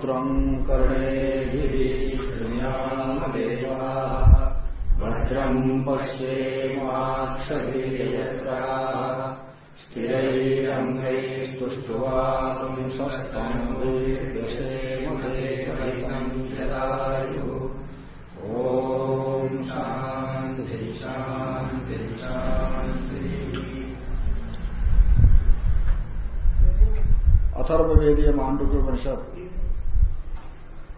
भद्रं कर्णेभिः शृण्यामदेवा भद्रं पश्येमाक्षभिर्यत्राः। स्थिरैरङ्गैस्तुष्ट्वांसस्तम्भुर्दशेमदेवैकम् जलायुः ॐ मांडव्य उपनिषद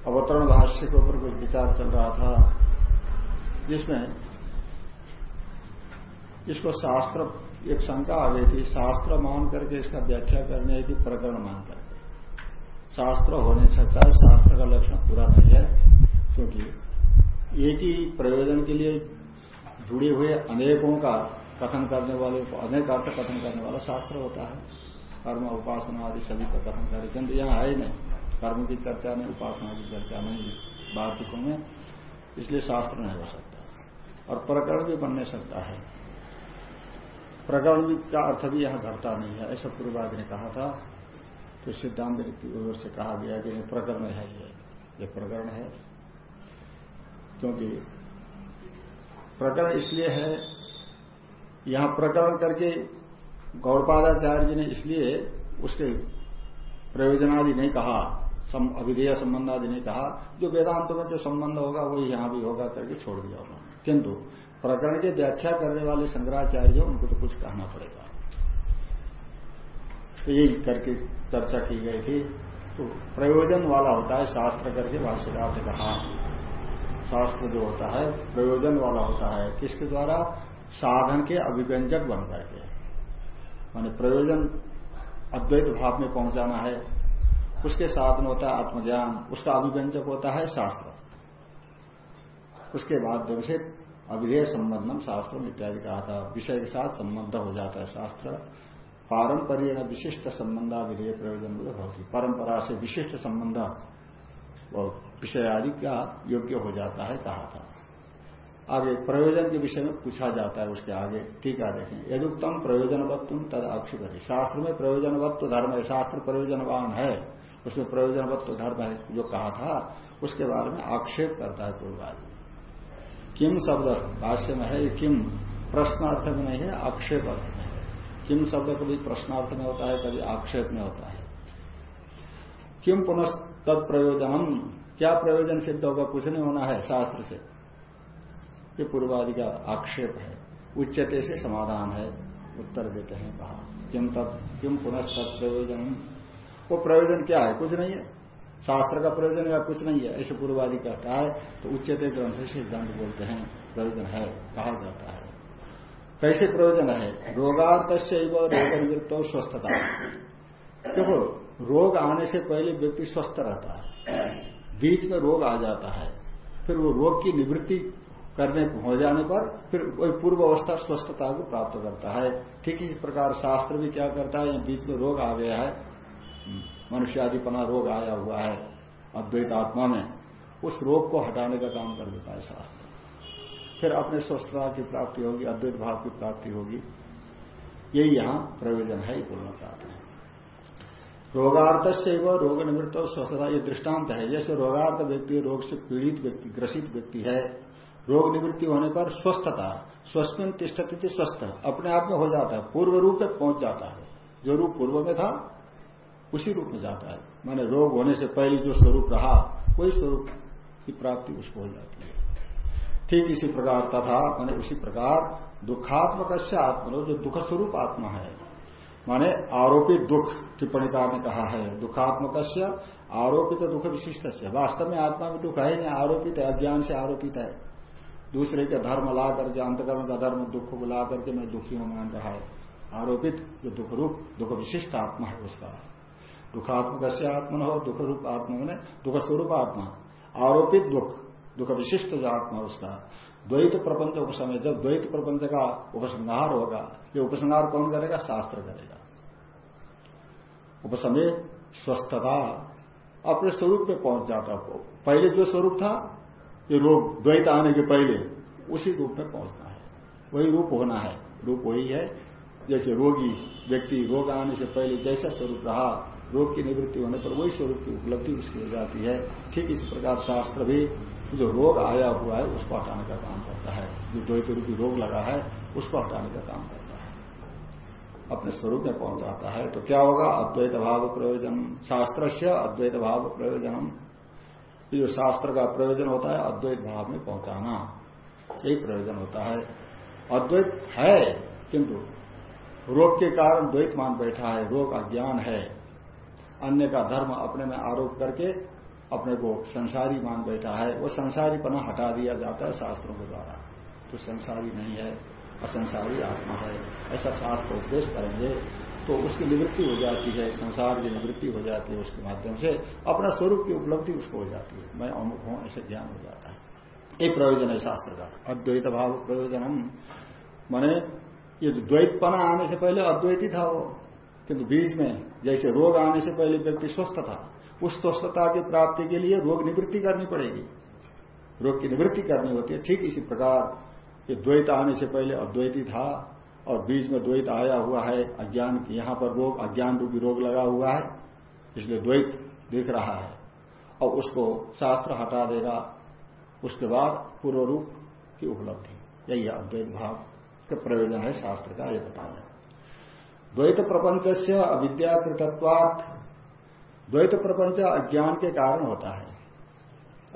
अवतरण भाष्य के ऊपर कुछ विचार चल रहा था, जिसमें इसको शास्त्र, एक शंका आ गई थी, शास्त्र मान करके इसका व्याख्या करने की प्रकरण मान करके। शास्त्र हो नहीं सकता है शास्त्र का लक्षण पूरा नहीं है, क्योंकि एक ही प्रयोजन के लिए जुड़े हुए अनेकों का कथन करने वाले, अनेक अर्थ कथन करने वाला शास्त्र होता है। कर्म, उपासना आदि सभी का कथन करे किंतु यहाँ है नहीं। कर्म की चर्चा नहीं, उपासना की चर्चा नहीं, इस वार्तिकों में इसलिए शास्त्र नहीं हो सकता। और प्रकरण भी बनने सकता है। प्रकरण का अर्थ भी यहाँ घटता नहीं है। ऐसा पूर्वादि ने कहा था तो सिद्धांत की ओर से कहा गया कि प्रकरण है ये ये प्रकरण है। क्योंकि प्रकरण इसलिए है, यहाँ प्रकरण करके गौड़पादाचार्य जी ने इसलिए उसके प्रयोजनादि नहीं कहा। अविधेय संबंध आदि नहीं कहा, जो वेदांत में जो संबंध होगा वही यहाँ भी होगा करके छोड़ दिया उन्होंने किंतु प्रकरण की व्याख्या करने वाले शंकराचार्य जो, उनको तो कुछ कहना पड़ेगा। तो यही करके चर्चा की गई थी। तो प्रयोजन वाला होता है, शास्त्र करके भाष्यकार ने कहा। शास्त्र जो होता है, प्रयोजन वाला होता है, किसके द्वारा? साधन के अभिव्यंजक बन करके। माने प्रयोजन अद्वैत भाव में पहुंचाना है। उसके साधन होता है आत्मज्ञान, उसका अभिव्यंजक होता है शास्त्र। उसके बाद जब से अविधेय संबंधम शास्त्र इत्यादि कहा था, विषय के साथ संबंध हो जाता है शास्त्र। पारंपरिक विशिष्ट संबंध विधेय प्रयोजन होती परंपरा से विशिष्ट संबंध विषय आदि का योग्य हो जाता है कहा था। आगे प्रयोजन के विषय में पूछा जाता है उसके आगे, ठीक है, देखें। यदुक्तम प्रयोजनवत्व तद आक्षेपति। शास्त्र में प्रयोजनवत्व धर्म है, शास्त्र प्रयोजनवान है। उसमें प्रयोजनवत्व धर्म है, जो कहा था, उसके बारे में आक्षेप करता है पूर्वादि किम शब्द भाष्य में है किम प्रश्नार्थ में नहीं है, आक्षेप अर्थ में है। किम शब्द कभी प्रश्नार्थ में होता है, कभी आक्षेप में होता है। किम पुनः तद प्रयोजन क्या प्रयोजन सिद्ध होगा, कुछ नहीं होना है शास्त्र से। ये पूर्वादि का आक्षेप है। उच्चते से समाधान है, उत्तर देते हैं कहा। किम तब किम पुनः तद प्रयोजन वो प्रयोजन क्या है? कुछ नहीं है। शास्त्र का प्रयोजन या कुछ नहीं है। ऐसे पूर्वादि कहता है तो उच्चते ग्रंथ सिद्धांत बोलते हैं, प्रयोजन है, कहा जाता है। कैसे प्रयोजन है? रोगार्थ से रोग निवृत्त स्वस्थता। देखो, रोग आने से पहले व्यक्ति स्वस्थ रहता है। बीच में रोग आ जाता है। फिर वो रोग की निवृत्ति करने, हो जाने पर फिर वही पूर्व अवस्था स्वस्थता को प्राप्त करता है। ठीक इस प्रकार शास्त्र भी क्या करता है, बीच में रोग आ गया है मनुष्यादिपना रोग आया हुआ है, अद्वैत आत्मा में, उस रोग को हटाने का काम कर देता है शास्त्र। फिर अपने स्वस्थता की प्राप्ति होगी, अद्वैत भाव की प्राप्ति होगी। यही यहाँ प्रयोजन है, ये बोलना चाहते हैं। रोगार्थ से वह रोग निवृत्त और स्वस्थता, ये दृष्टांत है। जैसे रोगार्थ व्यक्ति रोग से पीड़ित व्यक्ति, ग्रसित व्यक्ति है, रोग निवृत्ति होने पर स्वस्थता स्वस्थ तिष्ठती स्वस्थ, अपने आप में हो जाता है पूर्व रूप तक पहुँच जाता है, जो रूप पूर्व में था उसी रूप में जाता है। माने रोग होने से पहले जो स्वरूप रहा, वही स्वरूप की प्राप्ति उसको हो जाती है। ठीक इसी प्रकार तथा, माने उसी प्रकार दुखात्मक आत्मा जो दुख स्वरूप आत्मा है, माने आरोपित दुख टिप्पणीकार ने कहा है दुखात्मक आरोपित दुख विशिष्ट से वास्तव में आत्मा में दुख है नहीं आरोपित है? अज्ञान से आरोपित है। दूसरे के धर्म ला करके, अंतकरण का धर्म, दुख को ला करके मैं दुखी हूँ, मान रहा है। आरोपित जो दुख रूप, दुख विशिष्ट आत्मा है उसका। दुखात्मक से आत्मा हो दुख रूप आत्मा ने दुख स्वरूप आत्मा आरोपित दुख दुख विशिष्ट जो आत्मा उसका। द्वैत प्रपंच उपसमय जब द्वैत प्रपंच का उपसंहार होगा। ये उपसंहार कौन करेगा? शास्त्र करेगा। उपसमय स्वस्थता। अपने स्वरूप में पहुँच जाता पहले जो स्वरूप था, ये रोग द्वैत आने के पहले, उसी रूप में पहुँचना है। वही रूप होना है। रूप वही है। जैसे रोगी, व्यक्ति रोग आने से पहले जैसा स्वरूप रहा रोग की निवृत्ति होने पर वही स्वरूप की उपलब्धि उसकी हो जाती है। ठीक इसी प्रकार शास्त्र भी जो रोग आया हुआ है, उसको हटाने का काम करता है। जो द्वैत रूपी रोग लगा है, उसको हटाने का काम करता है। अपने स्वरूप में पहुंचाता है? तो क्या होगा? अद्वैत भाव प्रयोजन शास्त्र से अद्वैत भाव प्रयोजनम। जो शास्त्र का प्रयोजन होता है, अद्वैत भाव में पहुंचाना। यही प्रयोजन होता है। अद्वैत है, किंतु रोग के कारण द्वैत मान बैठा है, रोग अज्ञान है। अन्य का धर्म अपने में आरोप करके अपने को संसारी मान बैठा है, वो संसारीपना हटा दिया जाता है शास्त्रों के द्वारा। तो संसारी नहीं है, असंसारी आत्मा है, ऐसा शास्त्र उपदेश करेंगे तो उसकी निवृत्ति हो जाती है, संसार की निवृत्ति हो जाती है उसके माध्यम से, अपना स्वरूप की उपलब्धि उसको हो जाती है। मैं अमुक हूँ, ऐसे ज्ञान हो जाता है। एक प्रयोजन है शास्त्र का। अद्वैत भाव प्रयोजन हम माने ये द्वैतपना आने से पहले अद्वैत ही था वो। किंतु बीच में, जैसे रोग आने से पहले व्यक्ति स्वस्थ था, उस स्वस्थता की प्राप्ति के लिए रोग निवृत्ति करनी पड़ेगी। रोग की निवृत्ति करनी होती है, ठीक इसी प्रकार ये द्वैत आने से पहले अद्वैती था, और बीच में द्वैत आया हुआ है, अज्ञान, यहाँ पर रोग, अज्ञान रूपी रोग लगा हुआ है, इसलिए द्वैत दिख रहा है। और उसको शास्त्र हटा देगा, उसके बाद पूर्व रूप की उपलब्धि। यही अद्वैत भाव का प्रयोजन है शास्त्र का यह बताना द्वैत प्रपंच से अविद्याकृतत्वात् द्वैत प्रपंच अज्ञान के कारण होता है।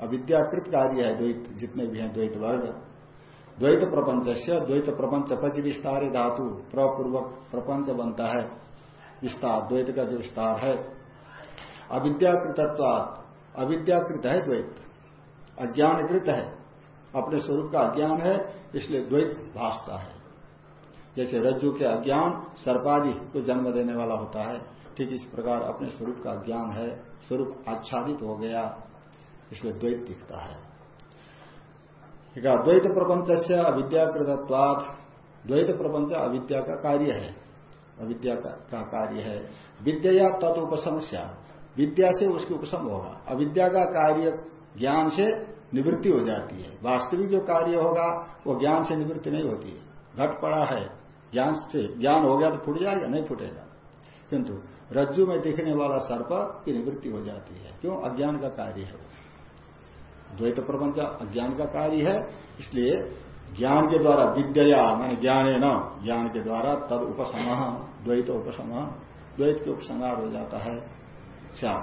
अविद्याकृत कार्य है, द्वैत, जितने भी हैं, द्वैत वर्ग। द्वैत प्रपंच से द्वैत प्रपंच पच विस्तार धातु, प्रपूर्वक प्रपंच बनता है। विस्तार, द्वैत का जो विस्तार है। अविद्याकृतत्वात्, अविद्याकृत है द्वैत। अज्ञानकृत है। अपने स्वरूप का अज्ञान है, इसलिए द्वैत भाषता है। जैसे रज्जु के अज्ञान सर्पादि को जन्म देने वाला होता है, ठीक इस प्रकार अपने स्वरूप का ज्ञान है, स्वरूप आच्छादित हो गया, इसलिए द्वैत दिखता है। द्वैत प्रपंच से अविद्याकृतत्वाद द्वैत प्रपंच अविद्या का कार्य है, अविद्या का कार्य है। विद्या या तत्पसमस्या विद्या से उसकी उपशम होगा। अविद्या का कार्य ज्ञान से निवृत्ति हो जाती है। वास्तविक जो कार्य होगा, वो ज्ञान से निवृत्ति नहीं होती। घट पड़ा है। ज्ञान से ज्ञान हो गया तो फूट जाएगा, नहीं फूटेगा। किंतु रज्जु में दिखने वाला सर्प की निवृत्ति हो जाती है। क्यों? अज्ञान का कार्य है। द्वैत प्रपंच अज्ञान का कार्य है, इसलिए ज्ञान के द्वारा विद्या माने ज्ञान है न, ज्ञान के द्वारा तद उपसम द्वैत उपसम द्वैत के उपसंहार हो जाता है। श्याम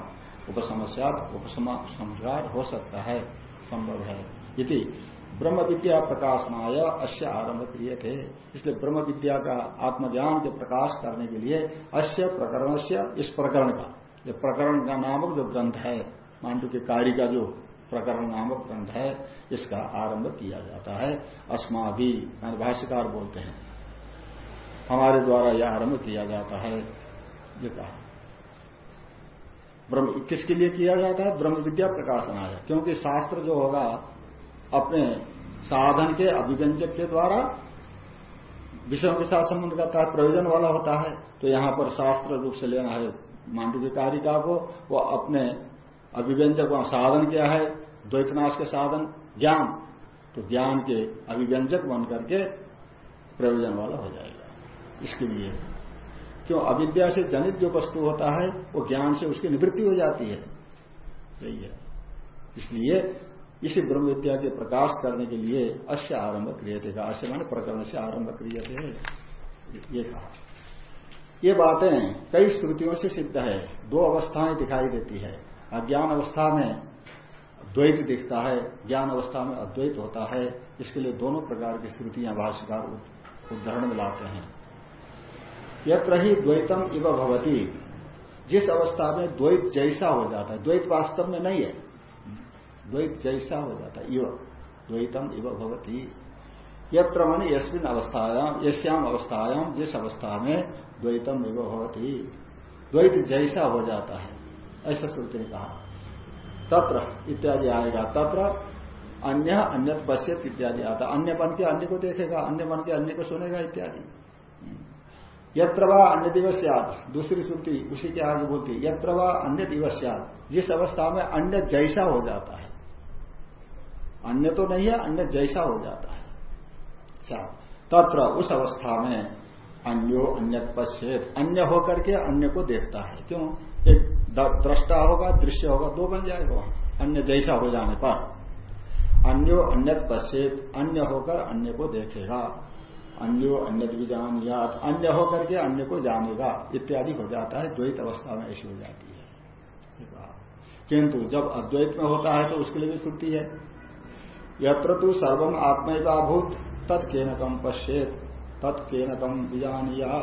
उपसमस्यात उपसंहार हो सकता है, संभव है। यदि ब्रह्म विद्या प्रकाशनाय अश्य आरंभ क्रिय थे इसलिए ब्रह्म विद्या का आत्मज्ञान के प्रकाश करने के लिए अश्य प्रकरण से इस प्रकरण का। ये प्रकरण का नामक जो ग्रंथ है, मांडू के कार्य का जो प्रकरण नामक ग्रंथ है, इसका आरंभ किया जाता है। अस्मा भी भाष्यकार बोलते हैं। हमारे द्वारा यह आरंभ किया जाता है। ये कहा। ब्रह्म, किसके लिए किया जाता है? ब्रह्म विद्या प्रकाशन आया क्योंकि शास्त्र जो होगा अपने साधन के, अभिव्यंजक के द्वारा विषयों के साथ संबंध करता है प्रयोजन वाला होता है तो यहाँ पर शास्त्र रूप से लेना है। मांडू की कारिका को वो अपने अभिव्यंजक, वहाँ साधन क्या है? द्वैतनाश के साधन, ज्ञान। तो ज्ञान के अभिव्यंजक बन करके प्रयोजन वाला हो जाएगा। इसके लिए क्यों? अविद्या से जनित जो वस्तु होता है, वो ज्ञान से उसकी निवृत्ति हो जाती है। यही है। इसलिए इसी ब्रह्म विद्या के प्रकाश करने के लिए अश्य आरंभ क्रिय थे अश्य माने प्रकरण से आरंभ क्रिय ये कहा। ये बातें कई श्रुतियों से सिद्ध है, दो अवस्थाएँ दिखाई देती है। अज्ञान अवस्था में द्वैत दिखता है, ज्ञान अवस्था में अद्वैत होता है। इसके लिए दोनों प्रकार की श्रुतियाँ भाष्यकार उदाहरण में लाते हैं। यत्र ही द्वैतम इव भवती। जिस अवस्था में द्वैत जैसा हो जाता है, द्वैत वास्तव में नहीं है द्वैत जैसा हो जाता इव, द्वैतम इव भवती। यत्र मानी यस्मिन अवस्थायाम यश्याम अवस्थायाम जिस अवस्था में द्वैतम इव भवती। द्वैत जैसा हो जाता है, ऐसा श्रुति ने कहा। तत्र इत्यादि आएगा, तत्र अन्य अन्य पश्यत इत्यादि आता। अन्य बन के अन्य को देखेगा, अन्य बन के अन्य को सुनेगा इत्यादि। यत्र वा अन्य दिवस याद, दूसरी श्रुति उसी के आगे बोलती यत्र वा अन्य दिवस याद, जिस अवस्था में अन्य जैसा हो जाता है। अन्य तो नहीं है, अन्य जैसा हो जाता है। क्या तत्र उस अवस्था में अन्यो अन्य पश्चेत अन्य होकर के अन्य को देखता है। क्यों? एक दृष्टा होगा, दृश्य होगा, दो बन जाएगा। अन्य जैसा हो जाने पर। अन्यो अन्य पश्चेत अन्य होकर अन्य को देखेगा। अन्यो अन्य विजान याद अन्य होकर के अन्य को जानेगा। इत्यादि हो जाता है, द्वैत अवस्था में ऐसी हो जाती है। किंतु जब अद्वैत में होता है तो उसके लिए भी श्रुति है। यत्र तो सर्वम आत्मैवाभूत तत्के न कम पश्चेत तत्के न कम या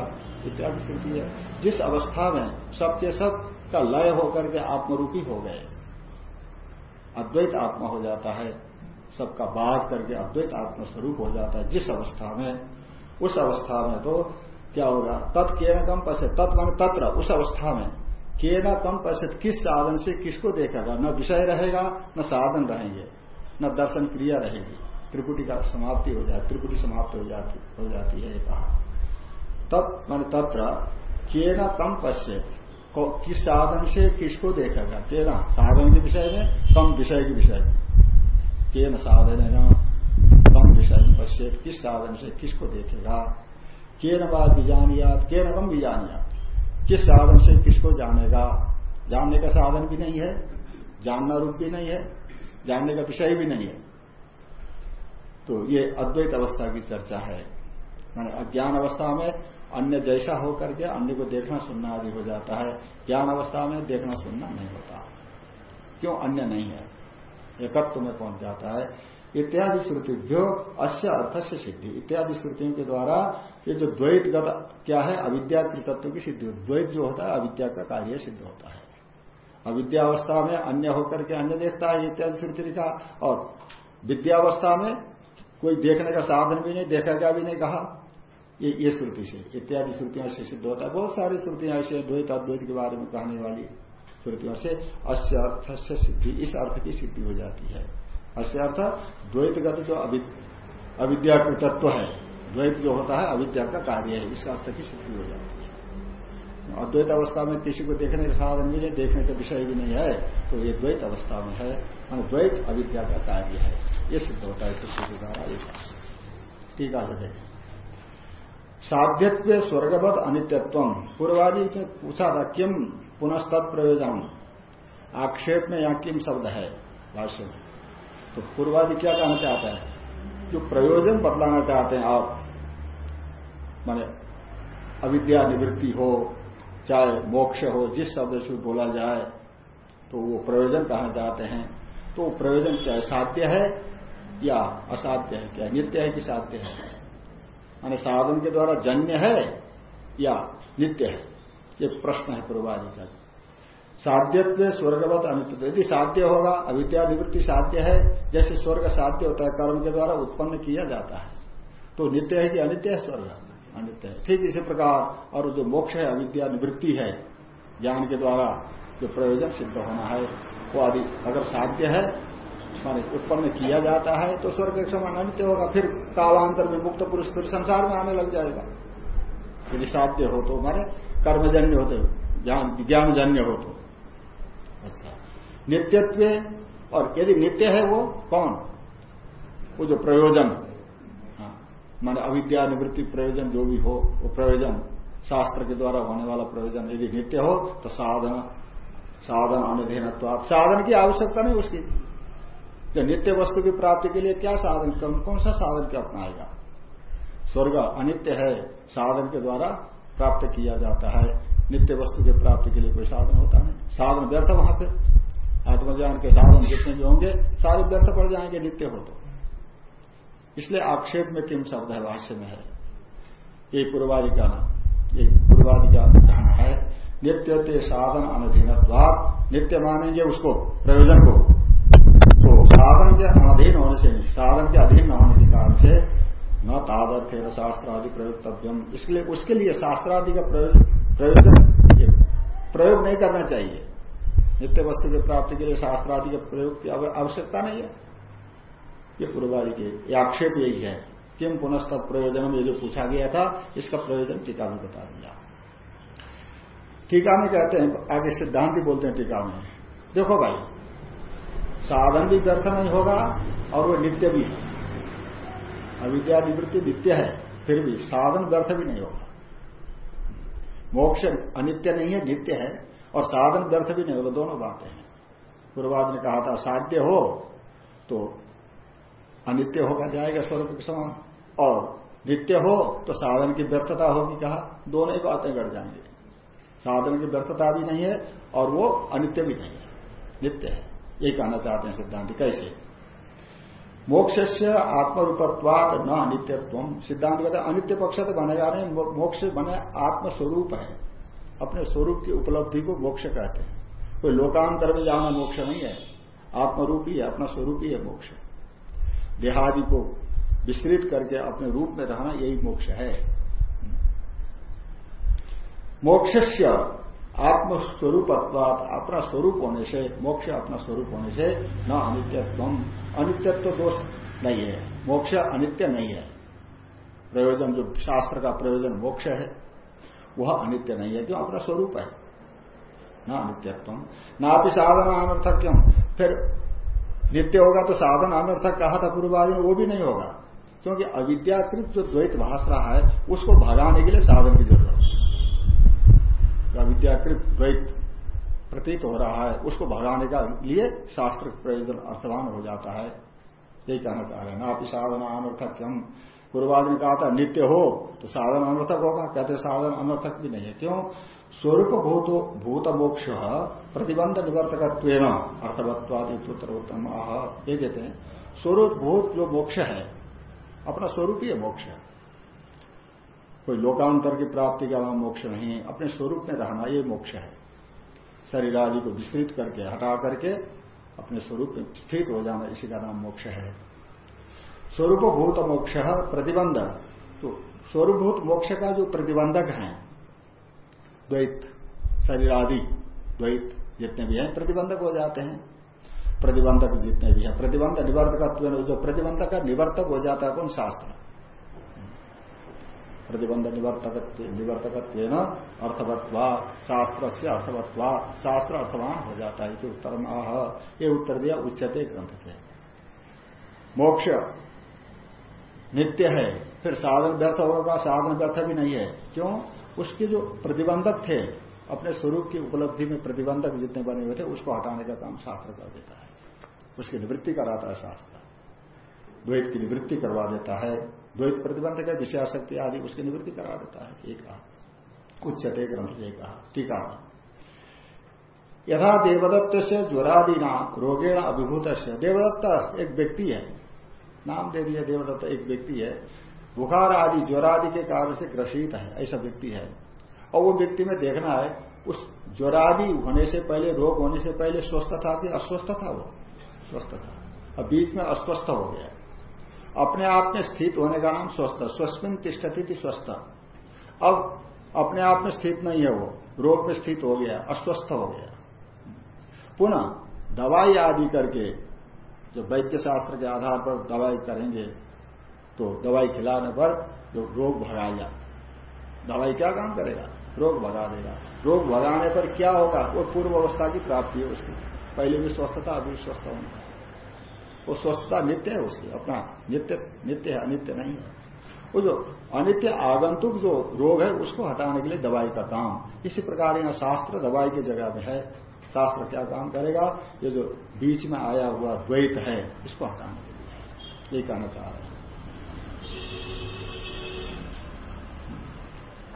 इत्यादि श्रुति है। जिस अवस्था में सबके सब का लय होकर के आत्मरूपी हो गए, अद्वैत आत्मा हो जाता है, सबका बात करके अद्वैत आत्म स्वरूप हो जाता है, जिस अवस्था में, उस अवस्था में तो क्या होगा? तत् न कम पैसे तत् मान तत्र, उस अवस्था में। के न कम पैसे किस साधन से किसको देखेगा? न विषय रहेगा, न साधन रहेंगे। न दर्शन क्रिया रहेगी। त्रिपुटी का समाप्ति हो जाए त्रिपुटी समाप्त हो जाती हो जाती है कहा। तत्, मान तत्र के न कम पश्य किस साधन से किसको देखेगा के न साधन के विषय में? कम विषय के विषय में। के न साधन है न कम विषय पश्चेत किस साधन से किसको देखेगा? के न बात बीजानियात के न कम बीजानियात किस साधन से किसको जानेगा? जानने का साधन भी नहीं है, जानना रूप भी नहीं है जानने का विषय भी नहीं है। तो ये अद्वैत अवस्था की चर्चा है। मैंने अज्ञान अवस्था में अन्य जैसा होकर के अन्य को देखना सुनना आदि हो जाता है। ज्ञान अवस्था में देखना सुनना नहीं होता। क्यों अन्य नहीं है? एकत्व में पहुँच जाता है। इत्यादि श्रुतिभ्यो अश्य अर्थ से सिद्धि। इत्यादि श्रुतियों के द्वारा ये जो द्वैत क्या है? अविद्या तत्व की सिद्धि। द्वैत जो होता है, अविद्या का कार्य सिद्ध होता है। अविद्यावस्था में अन्य होकर के अन्य देखता है इत्यादि श्रुति का और विद्यावस्था में कोई देखने का साधन भी नहीं देखेगा भी नहीं कहा। ये ये श्रुति से, इत्यादि श्रुतियों से सिद्ध होता है। बहुत सारी श्रुतियाँ ऐसे द्वैत, अद्वैत के बारे में कहने वाली श्रुतियों से अश्य अर्थ से सिद्धि, इस अर्थ की सिद्धि हो जाती है। अस्य अर्थ द्वैतगत जो अविद्या तत्व है, द्वैत जो होता है, अविद्या का कार्य है, इस अर्थ की सिद्धि हो जाती है। अद्वैत अवस्था में किसी को देखने का साधन नहीं देखने का विषय भी नहीं है तो ये द्वैत अवस्था में है, मान द्वैत अविद्या का कार्य है। ये सिद्ध होता है सृष्टि के द्वारा ठीक है देखें। साध्यत्व स्वर्गवत अनित्यत्व। पूर्वादि ने पूछा था किम पुनस्तत् प्रयोजन आक्षेप में यहाँ किम शब्द है, भाष्य में। तो पूर्वादि क्या कहना चाहता है? जो प्रयोजन बतलाना चाहते हैं आप, माने अविद्या निवृत्ति हो चाहे मोक्ष हो, जिस शब्द से बोला जाए तो वो प्रयोजन कहना चाहते हैं? तो प्रयोजन क्या है? साध्य है या असाध्य है? क्या नित्य है कि साध्य है? माने साधन के द्वारा जन्य है या नित्य है? ये प्रश्न है पूर्वादि का। साध्यत्व स्वर्गवत अनित्य। यदि साध्य होगा अविद्या निवृत्ति साध्य है, जैसे स्वर्ग साध्य होता है, कर्म के द्वारा उत्पन्न किया जाता है। तो नित्य है कि अनित्य है स्वर्ग? अनित्य है। ठीक इसी प्रकार, और जो मोक्ष है, अविद्या निवृत्ति है, ज्ञान के द्वारा जो प्रयोजन सिद्ध होना है, वो आदि अगर साध्य है, माने उत्पन्न किया जाता है तो स्वर्ग एक समान अनित्य होगा, फिर कालांतर में मुक्त पुरुष फिर संसार में आने लग जाएगा। यदि साध्य हो तो माने कर्मजन्य होते, ज्ञान, ज्ञानजन्य हो तो। अच्छा। नित्यत्व, और यदि नित्य है वो, कौन? वो जो प्रयोजन माने अविद्या निवृत्ति प्रयोजन जो भी हो, वो प्रयोजन शास्त्र के द्वारा होने वाला प्रयोजन यदि नित्य हो तो साधन साधन अनुधीन साधन की आवश्यकता नहीं उसकी। जो नित्य वस्तु की प्राप्ति के लिए क्या साधन, कौन कौन सा साधन क्या अपनाएगा? स्वर्ग अनित्य है, साधन के द्वारा प्राप्त किया जाता है। नित्य वस्तु की प्राप्ति के लिए कोई साधन होता नहीं। साधन व्यर्थ वहाँ पे। आत्मज्ञान के साधन जितने भी होंगे, सारे व्यर्थ पड़ जाएँगे, नित्य हो तो। इसलिए आक्षेप में किम शब्द है भाष्य में है। ये पूर्वादि का, ये का कहना है। नित्य साधन अनधीन नित्य मानेंगे उसको, प्रयोजन को। तो साधन के अधीन होने से नहीं, साधन के अधीन न होने के कारण से न तादर्थ है शास्त्र आदि प्रयोगतव्यम इसलिए उसके लिए शास्त्रादि का प्रयोजन प्रयोग नहीं करना चाहिए। नित्य वस्तु की प्राप्ति के लिए शास्त्र आदि के प्रयोग की आवश्यकता नहीं है। ये पूर्वादि के आक्षेप यही है किम पुनस्त प्रयोजन ये जो पूछा गया था, इसका प्रयोजन टीका में बता दिया। टीका में कहते हैं, आगे सिद्धांत बोलते हैं टीका में। देखो भाई, साधन भी व्यर्थ नहीं होगा और वो नित्य भी है। अविद्या निवृत्ति नित्य है, फिर भी साधन व्यर्थ भी नहीं होगा। मोक्ष अनित्य नहीं है, नित्य है, और साधन व्यर्थ भी नहीं होगा, दोनों बातें हैं। पूर्वाद ने कहा था, साध्य हो तो अनित्य होगा जाएगा स्वरूप के समान। और नित्य हो तो साधन की व्यर्थता होगी, कहा दोनों ही बातें घट जाएँगे। साधन की व्यर्थता भी नहीं है और वो अनित्य भी नहीं है। नित्य है। ये कहना चाहते हैं सिद्धांत। कैसे? मोक्ष से आत्मरूपत्वाद न अनित्यत्व। सिद्धांत कहते हैं, अनित्य पक्ष तो बनेगा नहीं मोक्ष बने आत्मस्वरूप है। अपने स्वरूप की उपलब्धि को मोक्ष कहते हैं। कोई लोकांतर में जाना मोक्ष नहीं है। आत्मरूप ही है अपना स्वरूप ही है मोक्ष। देहादि को विस्तृत करके अपने रूप में रहना यही मोक्ष है। मोक्ष आत्मस्वरूप अपना स्वरूप होने से, मोक्ष अपना स्वरूप होने से न अनित्यत्व अनित्यत्व दोष नहीं है। मोक्ष अनित्य नहीं है। प्रयोजन जो शास्त्र का प्रयोजन मोक्ष है, वह अनित्य नहीं है क्यों अपना स्वरूप है। न अनित्यत्व ना भी साधन अनर्थक क्यों फिर नित्य होगा तो साधन अनर्थक कहा था पूर्वादि वो भी नहीं होगा। क्योंकि अविद्याकृत जो द्वैत भाष रहा है, उसको भगाने के लिए साधन की ज़रूरत है। अविद्याकृत द्वैत प्रतीत हो रहा है, उसको भगाने का लिए शास्त्र प्रयोजन अर्थवान हो जाता है। यही कहना चाह रहे हैं। ना साधन अनर्थक क्यों? पूर्वाद ने कहा था, नित्य हो तो साधन अनर्थक होगा। कहते साधन अनर्थक भी नहीं है। क्यों? स्वरूप भूत भूत मोक्ष प्रतिबंध निवर्तक अर्थवत्वादि उत्तम आह ये देते हैं स्वरूप भूत जो मोक्ष है, अपना स्वरूप ही मोक्ष है। कोई लोकांतर की प्राप्ति का नाम मोक्ष नहीं, अपने स्वरूप में रहना ये मोक्ष है। शरीर आदि को विस्तृत करके, हटा करके अपने स्वरूप में स्थित हो जाना इसी का नाम मोक्ष है। स्वरूप भूत मोक्ष प्रतिबंध। तो स्वरूपभूत मोक्ष का जो प्रतिबंधक है द्वैत शरीर आदि द्वैत जितने भी हैं, प्रतिबंधक हो जाते हैं। प्रतिबंधक जितने भी हैं, प्रतिबंध निवर्तक जो प्रतिबंधक का निवर्तक हो जाता है कौन? शास्त्र। प्रतिबंध निवर्तक निवर्तकत्व अर्थवत्वा शास्त्र से अर्थवत्वा शास्त्र अर्थवान हो जाता है उत्तर आह, ये उत्तर दिया उच्चते ग्रंथ से मोक्ष नित्य है, फिर साधन व्यर्थ होगा, साधन व्यर्थ भी नहीं है। क्यों? उसके जो प्रतिबंधक थे, अपने स्वरूप की उपलब्धि में प्रतिबंधक जितने बने हुए थे, उसको हटाने का काम शास्त्र कर देता है। उसकी निवृत्ति कराता है शास्त्र। द्वैत की निवृत्ति करवा देता है। द्वैत प्रतिबंध का विषयाशक्ति आदि उसकी निवृत्ति करा देता है। एक कहा। उच्चते ग्रंथ से कहा। टीका यथा देवदत्त से ज्वरादिना रोगेण अभिभूत से देवदत्त एक व्यक्ति है। नाम दे दिया देवदत्त एक व्यक्ति है। बुखार आदि ज्वरादि के कारण से ग्रसित है, ऐसा व्यक्ति है। और वो व्यक्ति में देखना है, उस ज्वरादि होने से पहले, रोग होने से पहले स्वस्थ था कि अस्वस्थ था वो? स्वस्थ था। अब बीच में अस्वस्थ हो गया। अपने आप में स्थित होने का नाम स्वस्थ, स्वस्मिन तिष्ठती थी स्वस्थ। अब अपने आप में स्थित नहीं है वो, रोग में स्थित हो गया, अस्वस्थ हो गया। पुनः दवाई आदि करके, जो वैद्य शास्त्र के आधार पर दवाई करेंगे तो दवाई खिलाने पर जो रोग भगाएगा। दवाई क्या काम करेगा? रोग भगा देगा। रोग भगाने पर क्या होगा? वो पूर्व अवस्था की प्राप्ति है उसकी। पहले भी स्वस्थता, अभी स्वस्थ होना। वो स्वस्थता नित्य है उसकी, अपना नित्य नित्य है, अनित्य नहीं है। वो जो अनित्य आगंतुक जो रोग है, उसको हटाने के लिए दवाई का काम। इसी प्रकार यहाँ शास्त्र दवाई की जगह में है। शास्त्र क्या काम करेगा? ये जो बीच में आया हुआ द्वैत है, इसको हटाने के लिए। ये कहना चाह रहे हैं।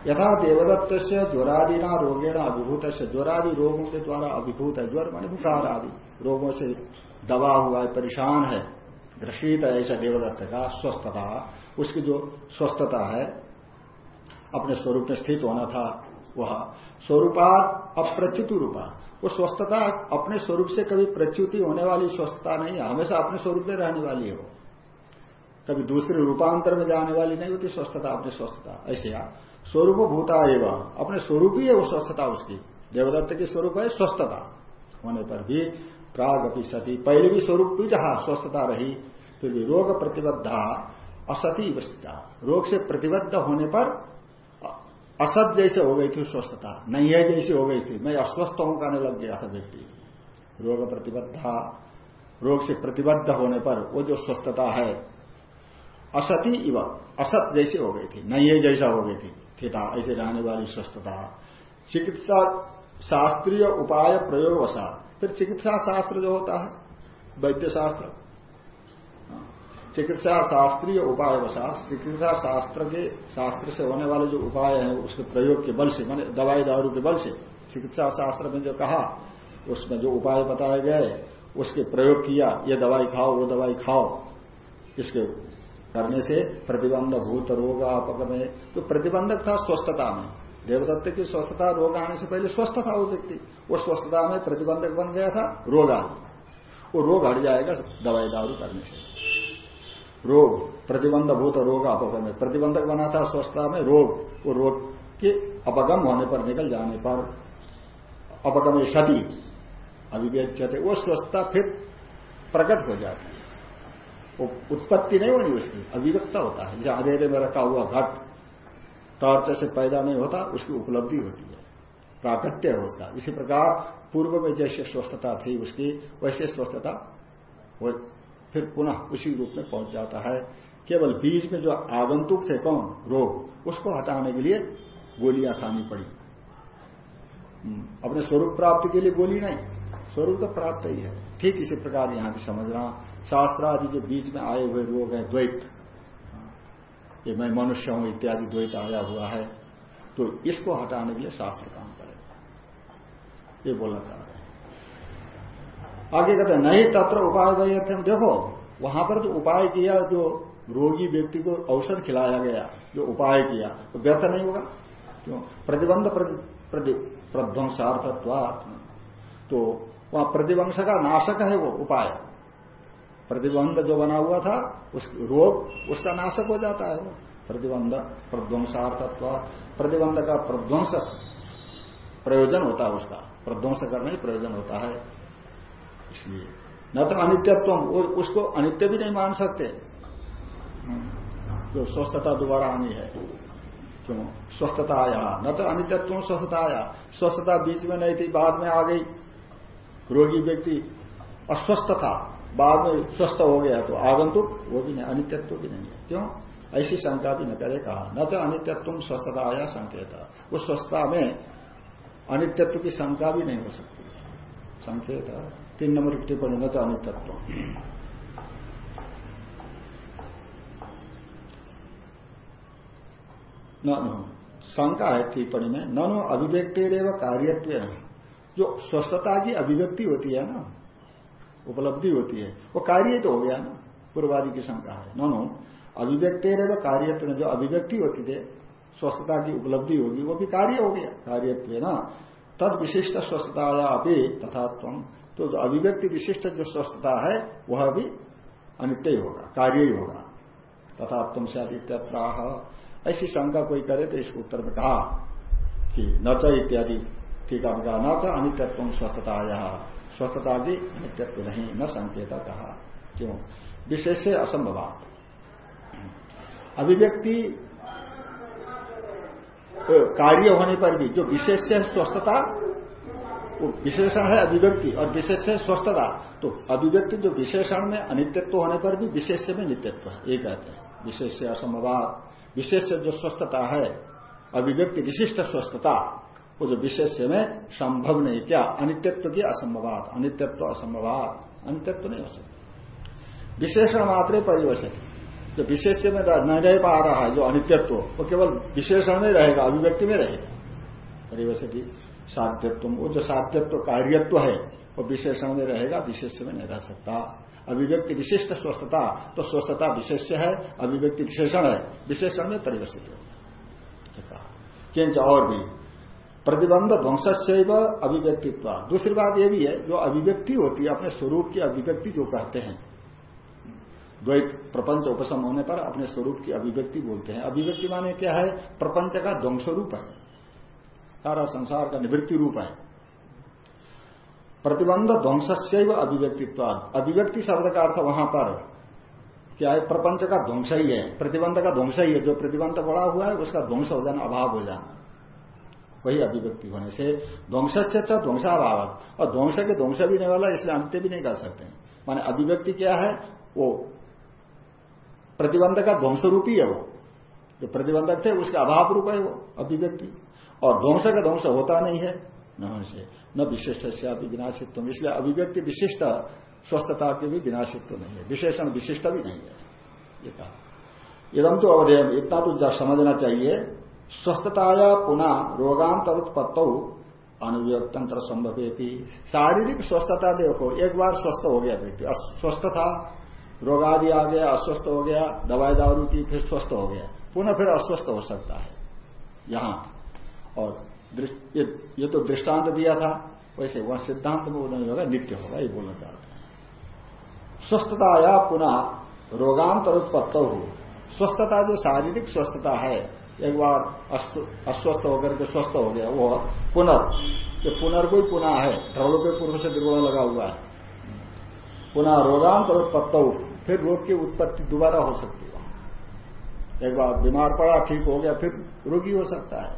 यथा देवदत्त से ज्वरादिना रोगेण अभिभूत से ज्वरादि रोगों के द्वारा अभिभूत है। ज्वर मानी बुखार आदि। रोगों से दबा हुआ है, परेशान है। ग्रसित है ऐसा देवदत्त का स्वस्थता। उसकी जो स्वस्थता है, अपने स्वरूप में स्थित होना था वह। स्वरूपात अप्रच्युत रूपा। वो स्वस्थता अपने स्वरूप से कभी प्रच्युति होने वाली स्वस्थता नहीं है। हमेशा अपने स्वरूप में रहने वाली है कभी दूसरे रूपांतर में जाने वाली नहीं होती स्वस्थता, अपनी स्वस्थता। ऐसे स्वरूप भूता एवं अपने स्वरूप ही है वो स्वस्थता उसकी। देवदत्त की स्वरूप है स्वस्थता। होने पर भी प्राग अपनी सती। पहले भी स्वरूप भी रहा, स्वस्थता रही, फिर भी रोग प्रतिबद्धा, असती स्थिता रोग से प्रतिबद्ध होने पर असत जैसे हो गई थी स्वस्थता। नहीं है जैसी हो गई थी। मैं अस्वस्थ हूँ कहने लग गया था व्यक्ति। रोग प्रतिबद्धा, रोग से प्रतिबद्ध होने पर वो जो स्वस्थता है, असती इव, असत जैसी हो गई थी। नहीं है जैसा हो गई थी। स्थिता ऐसे रहने वाली स्वस्थता चिकित्सा शास्त्रीय उपाय प्रयोग वसा फिर चिकित्सा शास्त्र जो होता है, वैद्य शास्त्र। चिकित्सा शास्त्रीय उपाय वसा चिकित्सा शास्त्र के शास्त्र से होने वाले जो उपाय हैं, उसके प्रयोग के बल से, माने दवाई दारू के बल से, चिकित्सा शास्त्र में जो कहा, उसमें जो उपाय बताए गए, उसके प्रयोग किया, ये दवाई खाओ, वो दवाई खाओ, इसके करने से प्रतिबंध भूत रोग आपक में। तो प्रतिबंधक था स्वस्थता में। देवदत्त की स्वस्थता रोग आने से पहले स्वस्थ था वो व्यक्ति। वो स्वस्थता में प्रतिबंधक बन गया था, रोग। आने वो रोग हट जाएगा दवाई दारू करने से। रोग, प्रतिबंध भूत रोग अपगम में। प्रतिबंधक बना था स्वस्थता में, रोग। वो रोग के अपगम होने पर, निकल जाने पर, अपगम क्षति। अभिव्यक्त वो स्वस्थता फिर प्रकट हो जाती। है वो उत्पत्ति नहीं होनी उसकी अभिव्यक्त होता है। जहाँ अंधेरे में रखा हुआ घट टॉर्च से पैदा नहीं होता उसकी उपलब्धि होती है। प्राकट्य है उसका। इसी प्रकार पूर्व में जैसे स्वस्थता थी उसकी वैसे स्वस्थता वो फिर पुनः उसी रूप में पहुँच जाता है। केवल बीज में जो आगंतुक थे कौन? रोग। उसको हटाने के लिए गोलियाँ खानी पड़ी। हम्म, अपने स्वरूप प्राप्ति के लिए गोली नहीं। स्वरूप तो प्राप्त ही है। ठीक इसी प्रकार यहाँ भी समझना। शास्त्र आदि जो बीच में आए हुए रोग हैं द्वैत। ये मैं मनुष्य हूँ, इत्यादि द्वैत आया हुआ है। तो इसको हटाने के लिए शास्त्र काम करेगा। ये बोलना चाह रहे आगे कहते हैं, नहीं तत्र उपाय वैर्थ्यम देखो, वहाँ पर जो उपाय किया, जो रोगी व्यक्ति को औषध खिलाया गया, जो उपाय किया तो व्यर्थ नहीं होगा? क्यों? प्रतिबंध प्रध्वंसार्थत्व तो वहाँ प्रतिवंश का नाशक है वो उपाय। प्रतिबंध जो बना हुआ था, उस रोग, उसका नाशक हो जाता है वो। प्रतिबंध प्रध्वंसार्थत्व। प्रतिबंध का प्रध्वंस प्रयोजन होता है उसका। प्रध्वंस करने ही प्रयोजन होता है। इसलिए, न तो अनित्यत्व उसको अनित्य भी नहीं मान सकते। जो स्वस्थता दोबारा आनी है, क्यों? स्वस्थता आया न तो अनित्यत्व स्वस्थता आया स्वस्थता बीच में नहीं थी, बाद में आ गई। रोगी, व्यक्ति, अस्वस्थ था। बाद में स्वस्थ हो गया तो आगंतुक, वो भी नहीं, अनित्यत्व भी नहीं है। क्यों? ऐसी शंका भी न करे कहा। न तो अनित्यत्व स्वस्थता आया संकेत। उस स्वस्थता में अनित्यत्व की शंका भी नहीं हो सकती। संकेत। तीन नंबर की टिप्पणी, न तो अनितत्व न शंका है टिप्पणी में। नो अभिव्यक्ति रेव कार्यत्व जो स्वस्थता की अभिव्यक्ति होती है ना उपलब्धि होती है। वो कार्य तो हो गया ना, पूर्वादि की शंका है। नो अभिव्यक्ति रेव कार्यत्व जो अभिव्यक्ति होती थे, स्वस्थता की उपलब्धि होगी, वो भी कार्य हो गया कार्य ना। तद विशिष्ट स्वस्थताया अभी तथा तो जो अभिव्यक्ति विशिष्ट जो स्वस्थता है, वह भी अनित्य होगा, कार्य ही होगा। तथा तुम से आदित्यत्राह ऐसी शंका कोई करे तो इसके उत्तर में कहा कि नच इत्यादि ठीक है न च अनित्यत्व स्वस्थता स्वस्थता भी नित्यत्व नहीं, न संकेत कहा। क्यों? विशेष से असंभव। अभिव्यक्ति कार्य होने पर भी जो विशेष से स्वस्थता विशेषण है अभिव्यक्ति और विशेष है स्वस्थता तो अभिव्यक्ति जो विशेषण में अनित्यत्व होने पर भी विशेष में नित्यत्व है। ये कहते हैं। विशेष से असंभवाद विशेष जो स्वस्थता है, अभिव्यक्ति विशिष्ट स्वस्थता वो जो विशेष में संभव नहीं। क्या? अनित्यत्व की असंभवात। अनित्यत्व असंभवात। अनित्यत्व नहीं हो सकता। विशेषण मात्र परिवर्षित जो विशेष में नहीं रह पा रहा है, जो अनित्यत्व, वो केवल विशेषण में रहेगा, अभिव्यक्ति में रहेगा। परिवर्षित साध्यत्व। वो जो साध्यत्व कार्यत्व है, वो विशेषण में रहेगा विशेष में नहीं रह सकता। अभिव्यक्ति विशिष्ट स्वस्थता तो स्वस्थता विशेष है, अभिव्यक्ति विशेषण है, विशेषण में परिवर्तित हो किंच और भी प्रतिबंध ध्वंस से अभिव्यक्तित्व। दूसरी बात यह भी है, जो अभिव्यक्ति होती है, अपने स्वरूप की अभिव्यक्ति जो कहते हैं, द्वैत, प्रपंच उपशम होने पर अपने स्वरूप की अभिव्यक्ति बोलते हैं। अभिव्यक्ति माने क्या है? प्रपंच का ध्वंस रूप है। सारा संसार का निवृत्ति रूप है। प्रतिबंध ध्वंस से अभिव्यक्तित्व। अभिव्यक्ति शब्द का अर्थ वहाँ पर क्या है? प्रपंच का ध्वंस ही है। प्रतिबंध का ध्वंस ही है। जो प्रतिबंध बड़ा हुआ है, उसका ध्वंस हो जाना, अभाव हो जाना। वही अभिव्यक्ति होने से ध्वंस से अच्छा ध्वंसाभाव। और ध्वंस के ध्वंस भी नहीं वाला इसलिए अंत्य भी नहीं कर सकते। माने अभिव्यक्ति क्या है? वो प्रतिबंध का ध्वंस रूपी है वो। जो प्रतिबंधक थे, उसके अभाव रूप है वो अभिव्यक्ति। और ध्वंस का ध्वंस होता नहीं है, न से, न विशिष्ट से विनाशित्व इसलिए अभिव्यक्ति विशिष्ट स्वस्थता के भी विनाशित्व नहीं है। विशेषण विशिष्ट भी नहीं है। ये कहा। इदम तो अवधेय इतना तो समझना चाहिए। स्वस्थताया पुनः रोगांतर उत्पत्त अनुव्यक्तंत्र संभव शारीरिक स्वस्थता देखो, एक बार स्वस्थ हो गया व्यक्ति स्वस्थ था रोग आदि आ गया, अस्वस्थ हो गया, दवाई दारू की फिर स्वस्थ हो गया, पुनः फिर अस्वस्थ हो सकता है। यहाँ, और ये तो दृष्टांत दिया था, वैसे वह सिद्धांत में नहीं होगा, नित्य होगा, ये बोलना चाहते हैं। स्वस्थता आया पुनः रोगांतर उत्पत्त हो स्वस्थता जो शारीरिक स्वस्थता है एक बार अस्वस्थ होकर के स्वस्थ हो गया। वो पुनर् पुनर् पुनः है। ढोलों पे पूर्व से दुर्गुण लगा हुआ है। पुनः रोगांतर उत्पत्त फिर रोग की उत्पत्ति दोबारा हो सकती है। एक बार बीमार पड़ा, ठीक हो गया, फिर रोगी हो सकता है।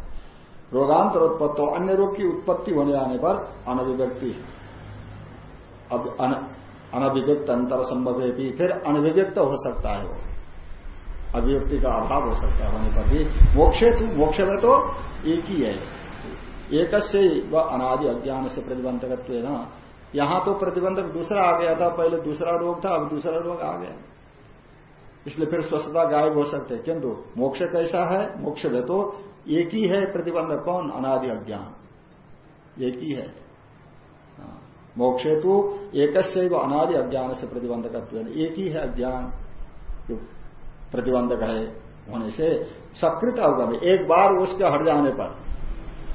रोगांतर उत्पत्त अन्य रोग की उत्पत्ति होने आने पर अनभिव्यक्ति। अब अनभिव्यक्त अंतर संभव है भी, फिर अनभिव्यक्त हो सकता है वो। अभिव्यक्ति का अभाव हो सकता है होने पर भी। मोक्ष मोक्ष में तो एक ही है। एक से वह अनादि अज्ञान से प्रतिबंधकत्व ना यहाँ तो प्रतिबंधक दूसरा आ गया था, पहले दूसरा रोग था, अब दूसरा रोग आ गया। इसलिए फिर स्वस्थता गायब हो सकते हैं। किंतु मोक्ष कैसा है? मोक्ष में तो एक ही है प्रतिबंधक कौन? अनादि अज्ञान। एक ही है। हाँ। मोक्षे तो एक अनादि अज्ञान से प्रतिबंधक एक ही है अज्ञान। प्रतिबंधक है होने से सकृत अवगम, एक बार उसके हट जाने पर।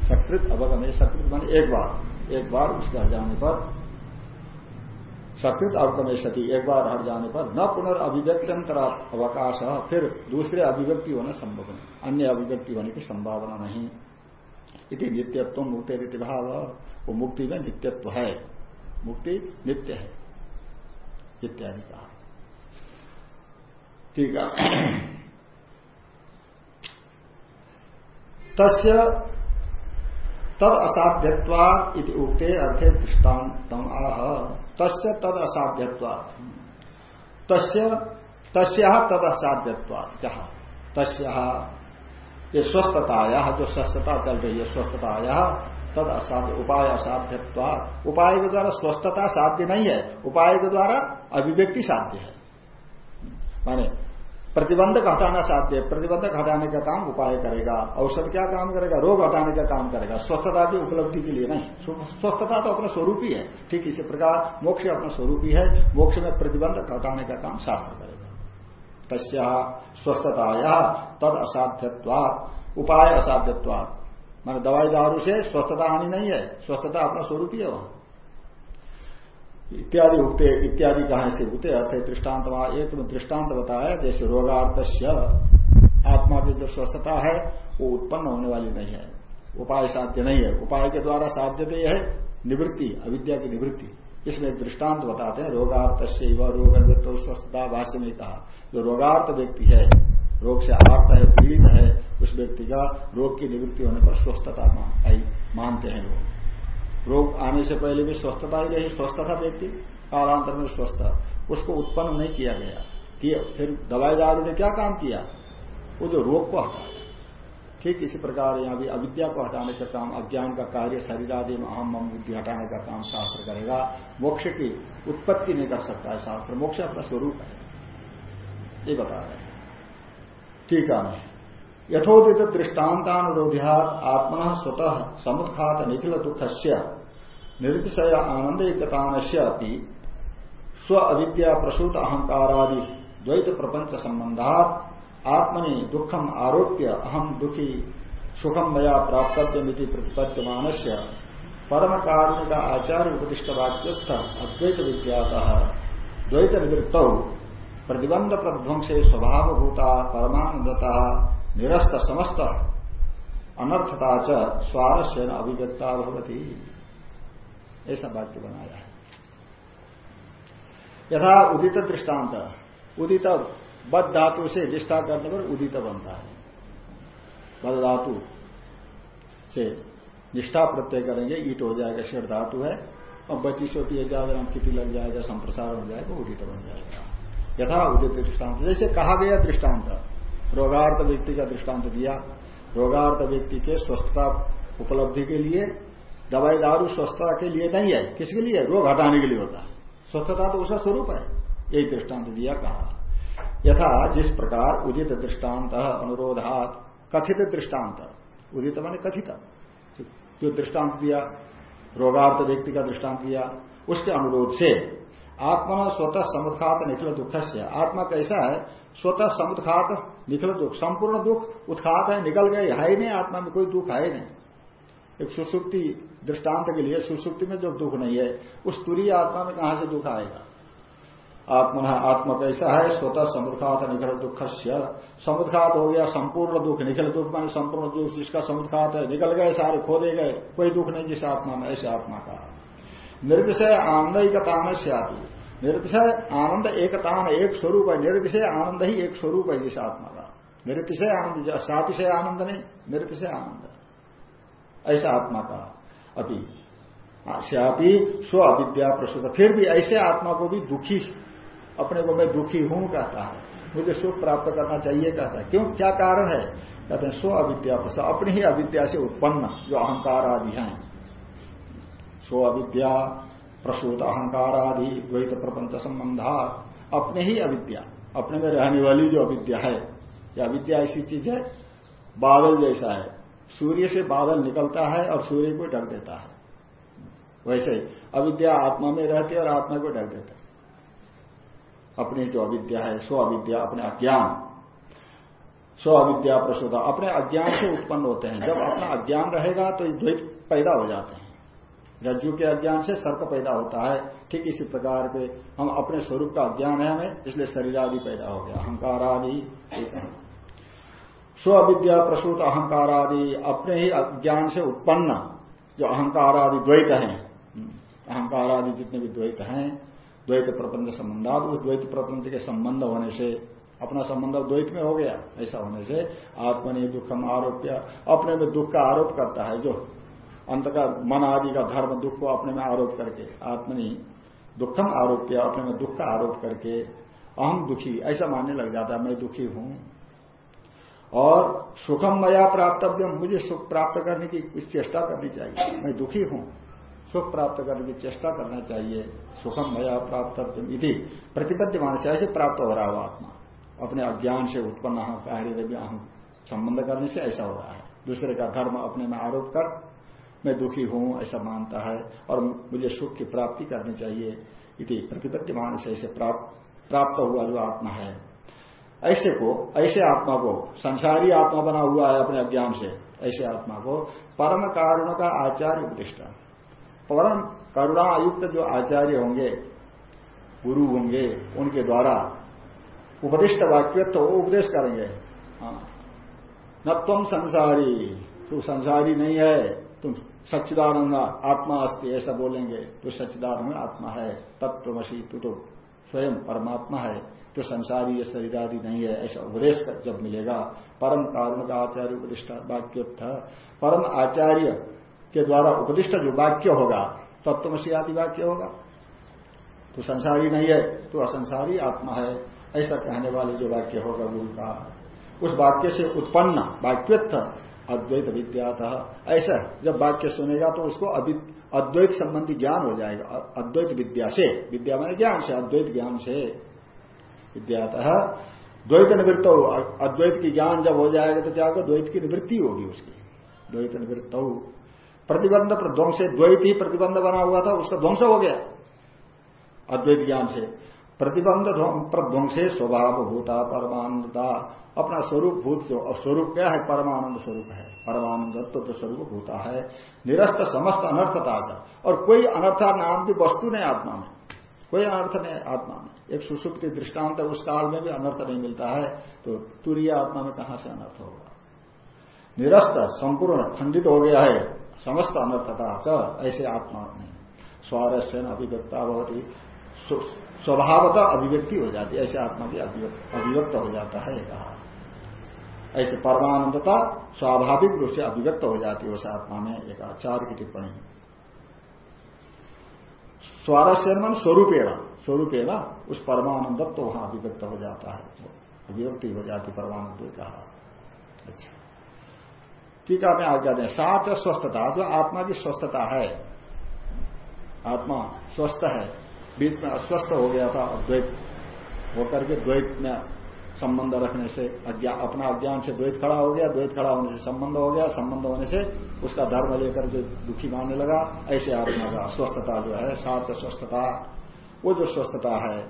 सकृत अवगम, सकृत मान एक बार। एक बार उसके हट जाने पर, सकृत अवगमे सती, एक बार हट जाने पर न पुनर्अभिव्यक्त्यंतर अवकाश, फिर दूसरे अभिव्यक्ति होना संभव नहीं। अन्य अभिव्यक्ति होने की संभावना नहीं। इति नित्यत्व मुक्ति रीति भाव। वो मुक्ति में नित्यत्व है। मुक्ति नित्य है। इत्यादि कहा। ठीक है। तस्य तद असाध्यत्वाद इति उक्ते अर्थे दृष्टान्तम आह। तस्य तद असाध्यत्वाद तस्य, तस्या तद असाध्यत्वाद कहा तस्या, ये स्वस्थताया, जो स्वस्थता चल रही है स्वस्थताया तद असाध्य, उपाय असाध्यत्वाद उपाय के द्वारा स्वस्थता साध्य नहीं है, उपाय के द्वारा अभिव्यक्ति साध्य है। माने प्रतिबंधक हटाना साध्य प्रतिबंधक हटाने का काम उपाय करेगा, औषध क्या काम करेगा, रोग हटाने का काम करेगा, स्वस्थता की उपलब्धि के लिए नहीं स्वस्थता तो अपना स्वरूप ही है, ठीक इसी प्रकार मोक्ष अपना स्वरूप ही है, मोक्ष में प्रतिबंधक हटाने का काम शास्त्र करेगा। तस्या स्वस्थताया तद असाध्यवाद उपाय असाध्यवाद मान दवाई दारू से स्वस्थता हानि नहीं है, स्वस्थता अपना स्वरूप ही है वहाँ। इत्यादि उगते इत्यादि कहा से उगते अर्थ दृष्टांत एक दृष्टांत बताया, जैसे रोगार्थ आत्मा की जो स्वस्थता है, वो उत्पन्न होने वाली नहीं है। उपाय साध्य नहीं है। उपाय के द्वारा साध्य तो है, निवृत्ति, अविद्या की निवृत्ति। इसमें एक दृष्टांत बताते हैं रोगार्थ से रोग स्वस्थता, भाष्य में कहा। जो रोगार्थ व्यक्ति है, रोग से आर्त है, पीड़ित है, उस व्यक्ति का रोग की निवृत्ति होने पर स्वस्थता मानते हैं लोग रोग आने से पहले भी स्वस्थता ही रही स्वस्थ था व्यक्ति, कालांतर में स्वस्थ उसको उत्पन्न नहीं किया गया। कि फिर दवाई दारू ने क्या काम किया? वो जो रोग को हटा ठीक इसी प्रकार यहाँ भी अविद्या को हटाने का काम, अज्ञान का कार्य शरीर आदि में अहम मम बुद्धि हटाने का काम शास्त्र करेगा। मोक्ष की उत्पत्ति नहीं कर सकता है शास्त्र। मोक्ष अपना स्वरूप है। ये बता रहे हैं। ठीक है। यथोदित दृष्टान्तानुरोध्यात आत्मन स्वतः समुत्खात निखिल दुख से निर्विषय आनंद एकतान स्व अविद्या प्रसूत अहंकारादि द्वैत प्रपंच संबंधात आत्मनि दुखम आरोप्य अहम दुखी सुखम मया प्राप्तव्यमिति प्रतिपद्यमान से परम कारुणिक आचार्य उपदिष्ट वाक्योक्त अद्वैत विद्यात द्वैत निवृत्त प्रतिबंध प्रध्वंसे स्वभावभूता परमानंदता निरस्त समस्त अनर्थता च स्वारस्य अभिव्यक्ता भवती। ऐसा वाक्य बनाया है। यथा उदित दृष्टांत, उदित बद धातु से निष्ठा करने पर उदित बनता है। बद धातु से निष्ठा प्रत्यय करेंगे, ईट हो जाएगा शेर धातु है, और बची सोटी है जाएगा हम किति लग जाएगा संप्रसार हो जाएगा, उदित बन जाएगा। यथा उदित दृष्टांत, जैसे कहा गया दृष्टांत रोगार्थ व्यक्ति का दृष्टांत दिया। रोगार्थ व्यक्ति के स्वस्थता उपलब्धि के लिए, दवाई दारू स्वस्थता के लिए नहीं है। किसके लिए? रोग हटाने के लिए होता है। स्वस्थता तो उसका स्वरूप है। यही दृष्टांत दिया, कहा। यथा जिस प्रकार उदित दृष्टांत, अनुरोधात, कथित दृष्टांत। उदित मैंने कथित। जो दृष्टांत दिया, रोगार्थ व्यक्ति का दृष्टांत दिया, उसके अनुरोध से। आत्मा स्वतः समुत्खात निखिल दुख से आत्मा कैसा है? स्वतः समुत्खात निखिल दुख, संपूर्ण दुख उत्खात है, निकल गए, है ही नहीं, आत्मा में कोई दुख है ही नहीं। एक सुसुप्ति दृष्टांत के लिए, सुसुप्ति में जो दुख नहीं है, उस तुरी आत्मा में कहाँ से दुख आएगा? आत्मा आत्मा कैसा है? स्वतः समुद्घात निखिल दुख समुद्घात हो गया, संपूर्ण दुख, निखिल दुख माने संपूर्ण दुख, जिसका समुद्घात है, निकल गए, सारे खो दे गए, कोई दुख नहीं जिस आत्मा में, ऐसे आत्मा का। निर्दिशय आनंद एकतान से आती निर्दिशय आनंद एकतान एक स्वरूप है। निर्दिशय आनंद ही एक स्वरूप है जिस आत्मा का। निरतिशय आनंद सातिशय आनंद नहीं, निरतिशय आनंद। ऐसा आत्मा का अभी। श्यापी स्व अविद्या प्रसुत। फिर भी ऐसे आत्मा को भी दुखी, अपने को मैं दुखी हूँ कहता है। मुझे सुख प्राप्त करना चाहिए कहता है। क्यों? क्या कारण है? कहते हैं, स्व अविद्या प्रसुत। अपनी ही अविद्या से उत्पन्न जो अहंकार आदि हैं। स्व अविद्या प्रसूत अहंकार आदि द्वैत प्रपंच संबंधा अपने ही अविद्या, अपने में रहने वाली जो अविद्या है यह अविद्या ऐसी चीज़ है, बादल जैसा है। सूर्य से बादल निकलता है और सूर्य को ढक देता है। वैसे अविद्या आत्मा में रहती है और आत्मा को ढक देता है। अपनी जो अविद्या है, स्व अविद्या, अपने अज्ञान। स्व अविद्या प्रसुदा अपने अज्ञान से उत्पन्न होते हैं। जब अपना अज्ञान रहेगा तो द्वैत पैदा हो जाते हैं। रज्जु के अज्ञान से सर्प पैदा होता है। ठीक इसी प्रकार के हम अपने स्वरूप का अज्ञान है हमें, इसलिए शरीर आदि पैदा हो गया। अहंकार आदि स्व अविद्या प्रसूत अहंकार आदि, अपने ही अज्ञान से उत्पन्न जो अहंकार आदि द्वैत हैं। अहंकार आदि जितने भी द्वैत हैं, द्वैत प्रपंच संबंधात, उस द्वैत प्रपंच के संबंध होने से, अपना संबंध द्वैत में हो गया। ऐसा होने से आत्मनि दुखम आरोप अपने में दुख का आरोप करता है जो अंत का मन आदि का धर्म, दुख को अपने में आरोप करके, आत्मनि दुखम आरोप्य अपने में दुख का आरोप करके अहम दुखी, ऐसा मानने लग जाता है, मैं दुखी हूँ। और सुखम मया प्राप्तव्य मुझे सुख प्राप्त करने की चेष्टा करनी चाहिए, मैं दुखी हूँ, सुख प्राप्त करने की चेष्टा करना चाहिए, सुखम मया प्राप्त विधि प्रतिपद्य मान से ऐसे प्राप्त हो रहा हो आत्मा, अपने अज्ञान से उत्पन्न कार्य अहम संबंध करने से ऐसा हो रहा है। दूसरे का धर्म अपने में आरोप कर मैं दुखी हूँ, ऐसा मानता है, और मुझे सुख की प्राप्ति करनी चाहिए। इति प्रतिपद्य मान से ऐसे प्राप्त हुआ जो आत्मा है। ऐसे को, ऐसे आत्मा को, संसारी आत्मा बना हुआ है अपने अज्ञान से। ऐसे आत्मा को परम कारुण का आचार्य उपदिष्टा। परम करुणा आयुक्त जो आचार्य होंगे, गुरु होंगे, उनके द्वारा उपदिष्ट वाक्य तो वो उपदेश करेंगे। हाँ। न तुम संसारी, तू संसारी नहीं है, तुम सच्चिदानंद आत्मा अस्ति, ऐसा बोलेंगे तो सच्चिदानंद आत्मा है, तत्वमसी तू तो स्वयं परमात्मा है तो संसारी ये शरीर आदि नहीं है, ऐसा उपदेश जब मिलेगा। परम कारुण का आचार्य उपदिष्ट वाक्य परम आचार्य के द्वारा उपदिष्ट जो वाक्य होगा, तत्वमसी आदि वाक्य होगा। तो संसारी नहीं है तो असंसारी आत्मा है, ऐसा कहने वाले जो वाक्य होगा गुरु का। उस वाक्य से उत्पन्न वाक्यत्थ अद्वैत विद्यात ऐसा जब वाक्य सुनेगा तो उसको अद्वैत संबंधी ज्ञान हो जाएगा। अद्वैत विद्या से। विद्या मैंने ज्ञान से, अद्वैत ज्ञान से। विद्यात, द्वैत निवृत्त हो अद्वैत की ज्ञान जब हो जाएगा तो क्या होगा? द्वैत की निवृत्ति होगी उसकी। द्वैत निवृत्त हो। प्रतिबंध ध्वंस द्वैत ही प्रतिबंध बना हुआ था, उसका ध्वंस हो गया। अद्वैत ज्ञान से। प्रतिबंध प्रध्वंसे स्वभाव भूता परमानंदता। अपना स्वरूप भूत जो स्वरूप क्या है? परमानंद स्वरूप है। परमानंद तो स्वरूप भूता है। निरस्त समस्त अनर्थता और कोई अनर्था नाम की वस्तु नहीं आत्मा में। कोई अनर्थ नहीं आत्मा में। एक सुसुप्ति दृष्टांत उस काल में भी अनर्थ नहीं मिलता है। तो तुरीय आत्मा में कहाँ से अनर्थ होगा? निरस्त, संपूर्ण, खंडित हो गया है। समस्त अनर्थता च, ऐसे आत्मा में। स्वारस्य अभिव्यक्ता बहुत स्वभावतः अभिव्यक्ति हो जाती है, ऐसे आत्मा की अभिव्यक्त हो जाता है कहा। ऐसे परमानंदता स्वाभाविक रूप से अभिव्यक्त हो जाती है उस आत्मा में एक आचार की टिप्पणी। स्वारस्य मन स्वरूपेण स्वरूपेण उस परमानंद तो वहाँ अभिव्यक्त हो जाता है। अभिव्यक्ति हो जाती परमाणु कहा। अच्छा। टीका में आज्ञा दें साच स्वस्थता, जो आत्मा की स्वस्थता है, आत्मा स्वस्थ है बीच में अस्वस्थ हो गया था अद्वैत होकर के द्वैत में संबंध रखने से अज्ञान अपना अज्ञान से द्वैत खड़ा हो गया, द्वैत खड़ा होने से संबंध हो गया, संबंध होने से उसका धर्म लेकर के दुखी मानने लगा, ऐसे आत्मा का स्वस्थता जो है साच स्वस्थता वो जो स्वस्थता है,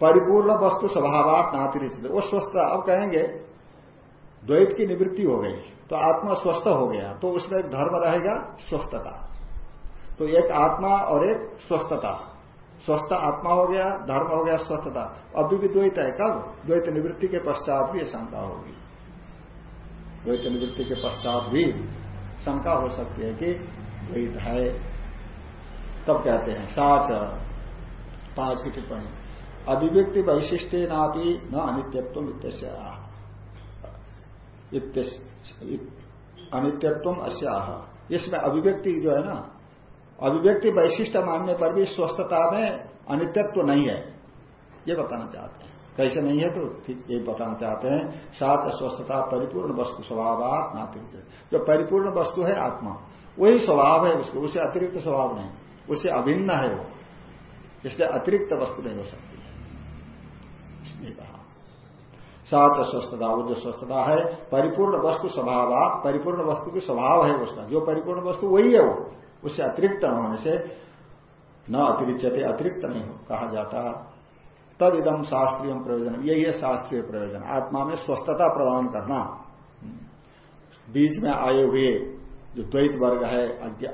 परिपूर्ण वस्तु स्वभावात नातिरिचित वो स्वस्थता अब कहेंगे, द्वैत की निवृत्ति हो गई तो आत्मा स्वस्थ हो गया तो उसमें एक धर्म रहेगा स्वस्थता। तो एक आत्मा और एक स्वस्थता। स्वस्थ आत्मा हो गया, धर्म हो गया, स्वस्थता। अभी भी द्वैत है कब? द्वैत निवृत्ति के पश्चात भी शंका होगी। द्वैत निवृत्ति के पश्चात भी शंका हो सकती है कि द्वैत है। तब कहते हैं साच पाँच की टिप्पणी। अभिव्यक्ति वैशिष्ट नापी न अनित्यत्व अनित्यत्व अस्याह इसमें अभिव्यक्ति जो है ना अभिव्यक्ति वैशिष्ट मानने पर भी स्वस्थता में अनित्यत्व नहीं है। ये बताना चाहते हैं। कैसे नहीं है तो ठीक, ये बताना चाहते हैं सात स्वस्थता परिपूर्ण वस्तु स्वभाव नातिरिक्त जो परिपूर्ण वस्तु है आत्मा, वही स्वभाव है उसको, उसे अतिरिक्त स्वभाव नहीं, उसे अभिन्न है वो। इसलिए अतिरिक्त वस्तु नहीं हो सकती इसलिए कहा। सात स्वस्थता, वो जो स्वस्थता है, परिपूर्ण वस्तु स्वभाव परिपूर्ण वस्तु की स्वभाव है उसका। जो परिपूर्ण वस्तु वही है वो। उससे अतिरिक्त न होने से न अतिरिक्त अतिरिक्त नहीं हो, कहा जाता। तद इदम शास्त्रीय प्रयोजन। यही है शास्त्रीय प्रयोजन। आत्मा में स्वस्थता प्रदान करना। बीच में आए हुए जो द्वैत वर्ग है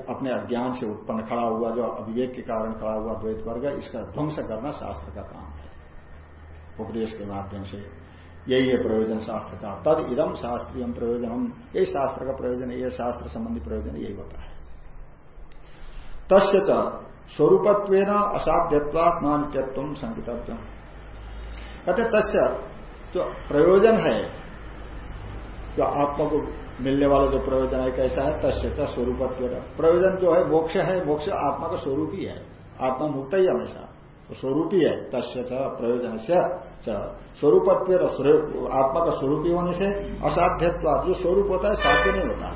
अपने अज्ञान से उत्पन्न खड़ा हुआ, जो अविवेक के कारण खड़ा हुआ द्वैत वर्ग है इसका ध्वंस करना शास्त्र का काम है। उपदेश के माध्यम से। यही है प्रयोजन शास्त्र का। तद इदम शास्त्रीय प्रयोजन यही शास्त्र का प्रयोजन यह शास्त्र संबंधी प्रयोजन, यही होता है। तस्य स्वरूपत्व असाध्यत्वात नानित्यत्व संकितव्य कहते, तस्य जो प्रयोजन है, जो आत्मा को मिलने वाला जो प्रयोजन है, कैसा है? तस्य स्वरूपत्व प्रयोजन जो है, मोक्ष है, मोक्ष आत्मा का स्वरूप ही है। आत्मा मुक्त ही हमेशा। तो स्वरूप ही है, तस्य प्रयोजन से स्वरूपत्व आत्मा का स्वरूप ही होने से असाध्यत्व जो स्वरूप होता है, साध्य नहीं होता।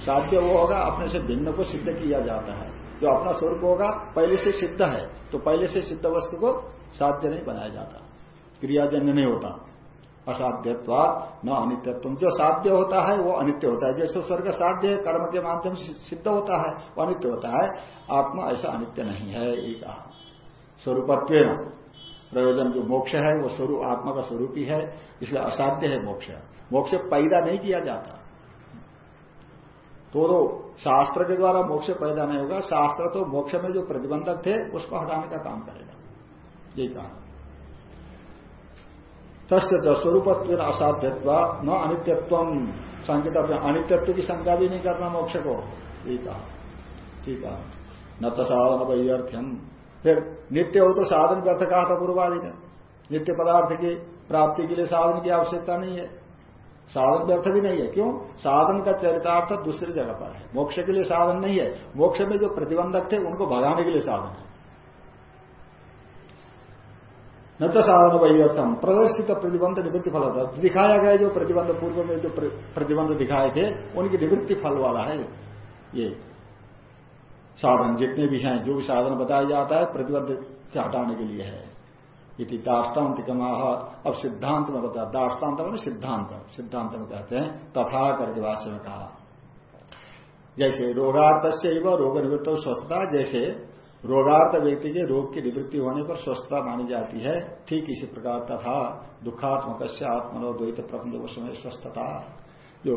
साध्य वो होगा, अपने से भिन्न को सिद्ध किया जाता है। जो अपना स्वरूप होगा, पहले से सिद्ध है तो पहले से सिद्ध वस्तु को साध्य नहीं बनाया जाता, क्रियाजन्य नहीं होता। असाध्यत्वाद न अनित्यत्व। जो साध्य होता है, वो अनित्य होता है। जैसे स्वर्ग साध्य है, कर्म के माध्यम से सिद्ध होता है, वो अनित्य होता है। आत्मा ऐसा अनित्य नहीं है, एक स्वरूपत्व प्रयोजन जो मोक्ष है, वो स्वरूप, आत्मा का स्वरूप ही है, इसलिए असाध्य है मोक्ष। मोक्ष पैदा नहीं किया जाता। तो तो शास्त्र के द्वारा मोक्ष पैदा नहीं होगा। शास्त्र तो मोक्ष में जो प्रतिबंधक थे, उसको हटाने का काम करेगा। यही कहा। तस्य स्वरूपत्व असाध्यत्व, न अनित्यत्व। संकेत अनित्यत्व की शंका भी नहीं करना मोक्ष को। यही कहा। ठीक है। न तो साधन वैर्थ्यम फिर नित्य हो तो साधन व्यर्थ कहा था पूर्वादि ने। नित्य पदार्थ की प्राप्ति के लिए साधन की आवश्यकता नहीं है। साधन व्यर्थ भी नहीं है। क्यों? साधन का चरितार्थ दूसरी जगह पर है। मोक्ष के लिए साधन नहीं है। मोक्ष में जो प्रतिबंधक थे, उनको भगाने के लिए साधन है। न तो साधन वही अर्थम प्रदर्शित प्रतिबंध निवृत्ति फल होता दिखाया गया जो प्रतिबंध पूर्व में जो प्रतिबंध दिखाए थे, उनकी निवृत्ति फल वाला है ये। साधन जितने भी हैं, जो भी साधन बताया जाता है, प्रतिबंध से हटाने के लिए है। इति दाष्टान्तिक अब सिद्धांत में बताया दाष्टान्त मैंने सिद्धांत। सिद्धांत में कहते हैं तथा करके भाष्य में कहा जैसे रोगार्थ से रोग निवृत्त स्वस्थता, जैसे रोगार्थ व्यक्ति के रोग की निवृत्ति होने पर स्वस्थता मानी जाती है, ठीक इसी प्रकार तथा दुखात्मक आत्मनोद्वैत प्रबंध समय स्वस्थता। जो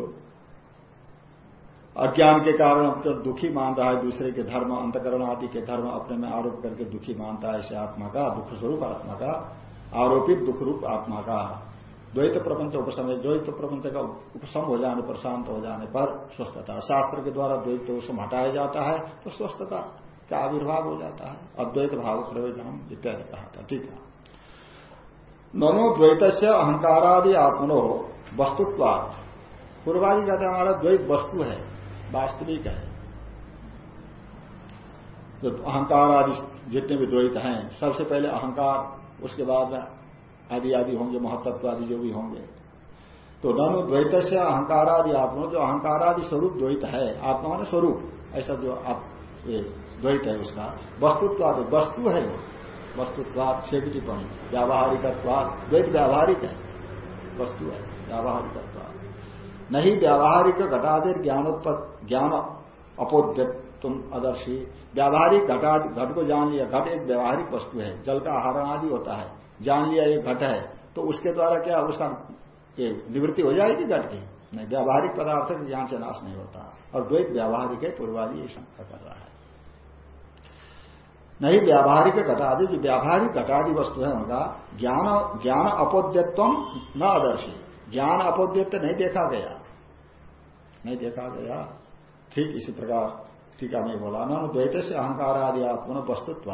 अज्ञान के कारण अब तो दुखी मान रहा है, दूसरे के धर्म, अंतकरण आदि के धर्म अपने में आरोप करके दुखी मानता है, ऐसे आत्मा का, दुख स्वरूप आत्मा का, आरोपित दुख रूप आत्मा का। द्वैत प्रपंच उपसमय द्वैत प्रपंच का उपसम हो जाने पर, शांत हो जाने पर स्वस्थता। शास्त्र के द्वारा द्वैत उपसम हटाया जाता है तो स्वस्थता का आविर्भाव हो जाता है। अद्वैत भाव प्रयोजन इत्यादि कहा था। ठीक है। ननो द्वैत से अहंकारादि आत्मनो वस्तुत्वाद पूर्वादि कहते हमारा द्वैत वस्तु है। वास्तविक है। जो अहंकार आदि जितने भी द्वैत हैं, सबसे पहले अहंकार, उसके बाद आदि आदि होंगे महत्व आदि जो भी होंगे। तो ननु द्वैत से अहंकारादि आत्मा, जो अहंकारादि स्वरूप द्वैत है, आत्मा ने स्वरूप, ऐसा जो आप द्वैत है उसका। वस्तुत्वाद, वस्तु है वस्तुत्वाद छेक टिप्पणी। व्यावहारिकत्वाद, द्वैत व्यावहारिक है। वस्तु है, व्यावहारिकत्वाद। नहीं व्यावहारिक घटादेर ज्ञानोत्पत्त ज्ञान अपोद्य तुम अदर्शी। व्यावहारिक घटा घट को जान लिया। घट एक व्यावहारिक वस्तु है। जल का आहारण आदि होता है। जान लिया ये घट है। तो उसके द्वारा क्या उसका निवृत्ति हो जाएगी घट की? नहीं, व्यावहारिक पदार्थ ज्ञान से नाश नहीं होता। और द्वैत व्यावहारिक है, पूर्वादि ये शंका कर रहा है। नहीं, व्यावहारिक घटादि, जो व्यावहारिक घटादि वस्तु है उनका, ज्ञान ज्ञान अपोद्यत्व न आदर्शी ज्ञान अपोद्यत्व नहीं देखा गया। नहीं देखा गया, ठीक इसी प्रकार टीका में बोला। ना द्वैत से अहंकार आदि आत्मा वस्तुत्व।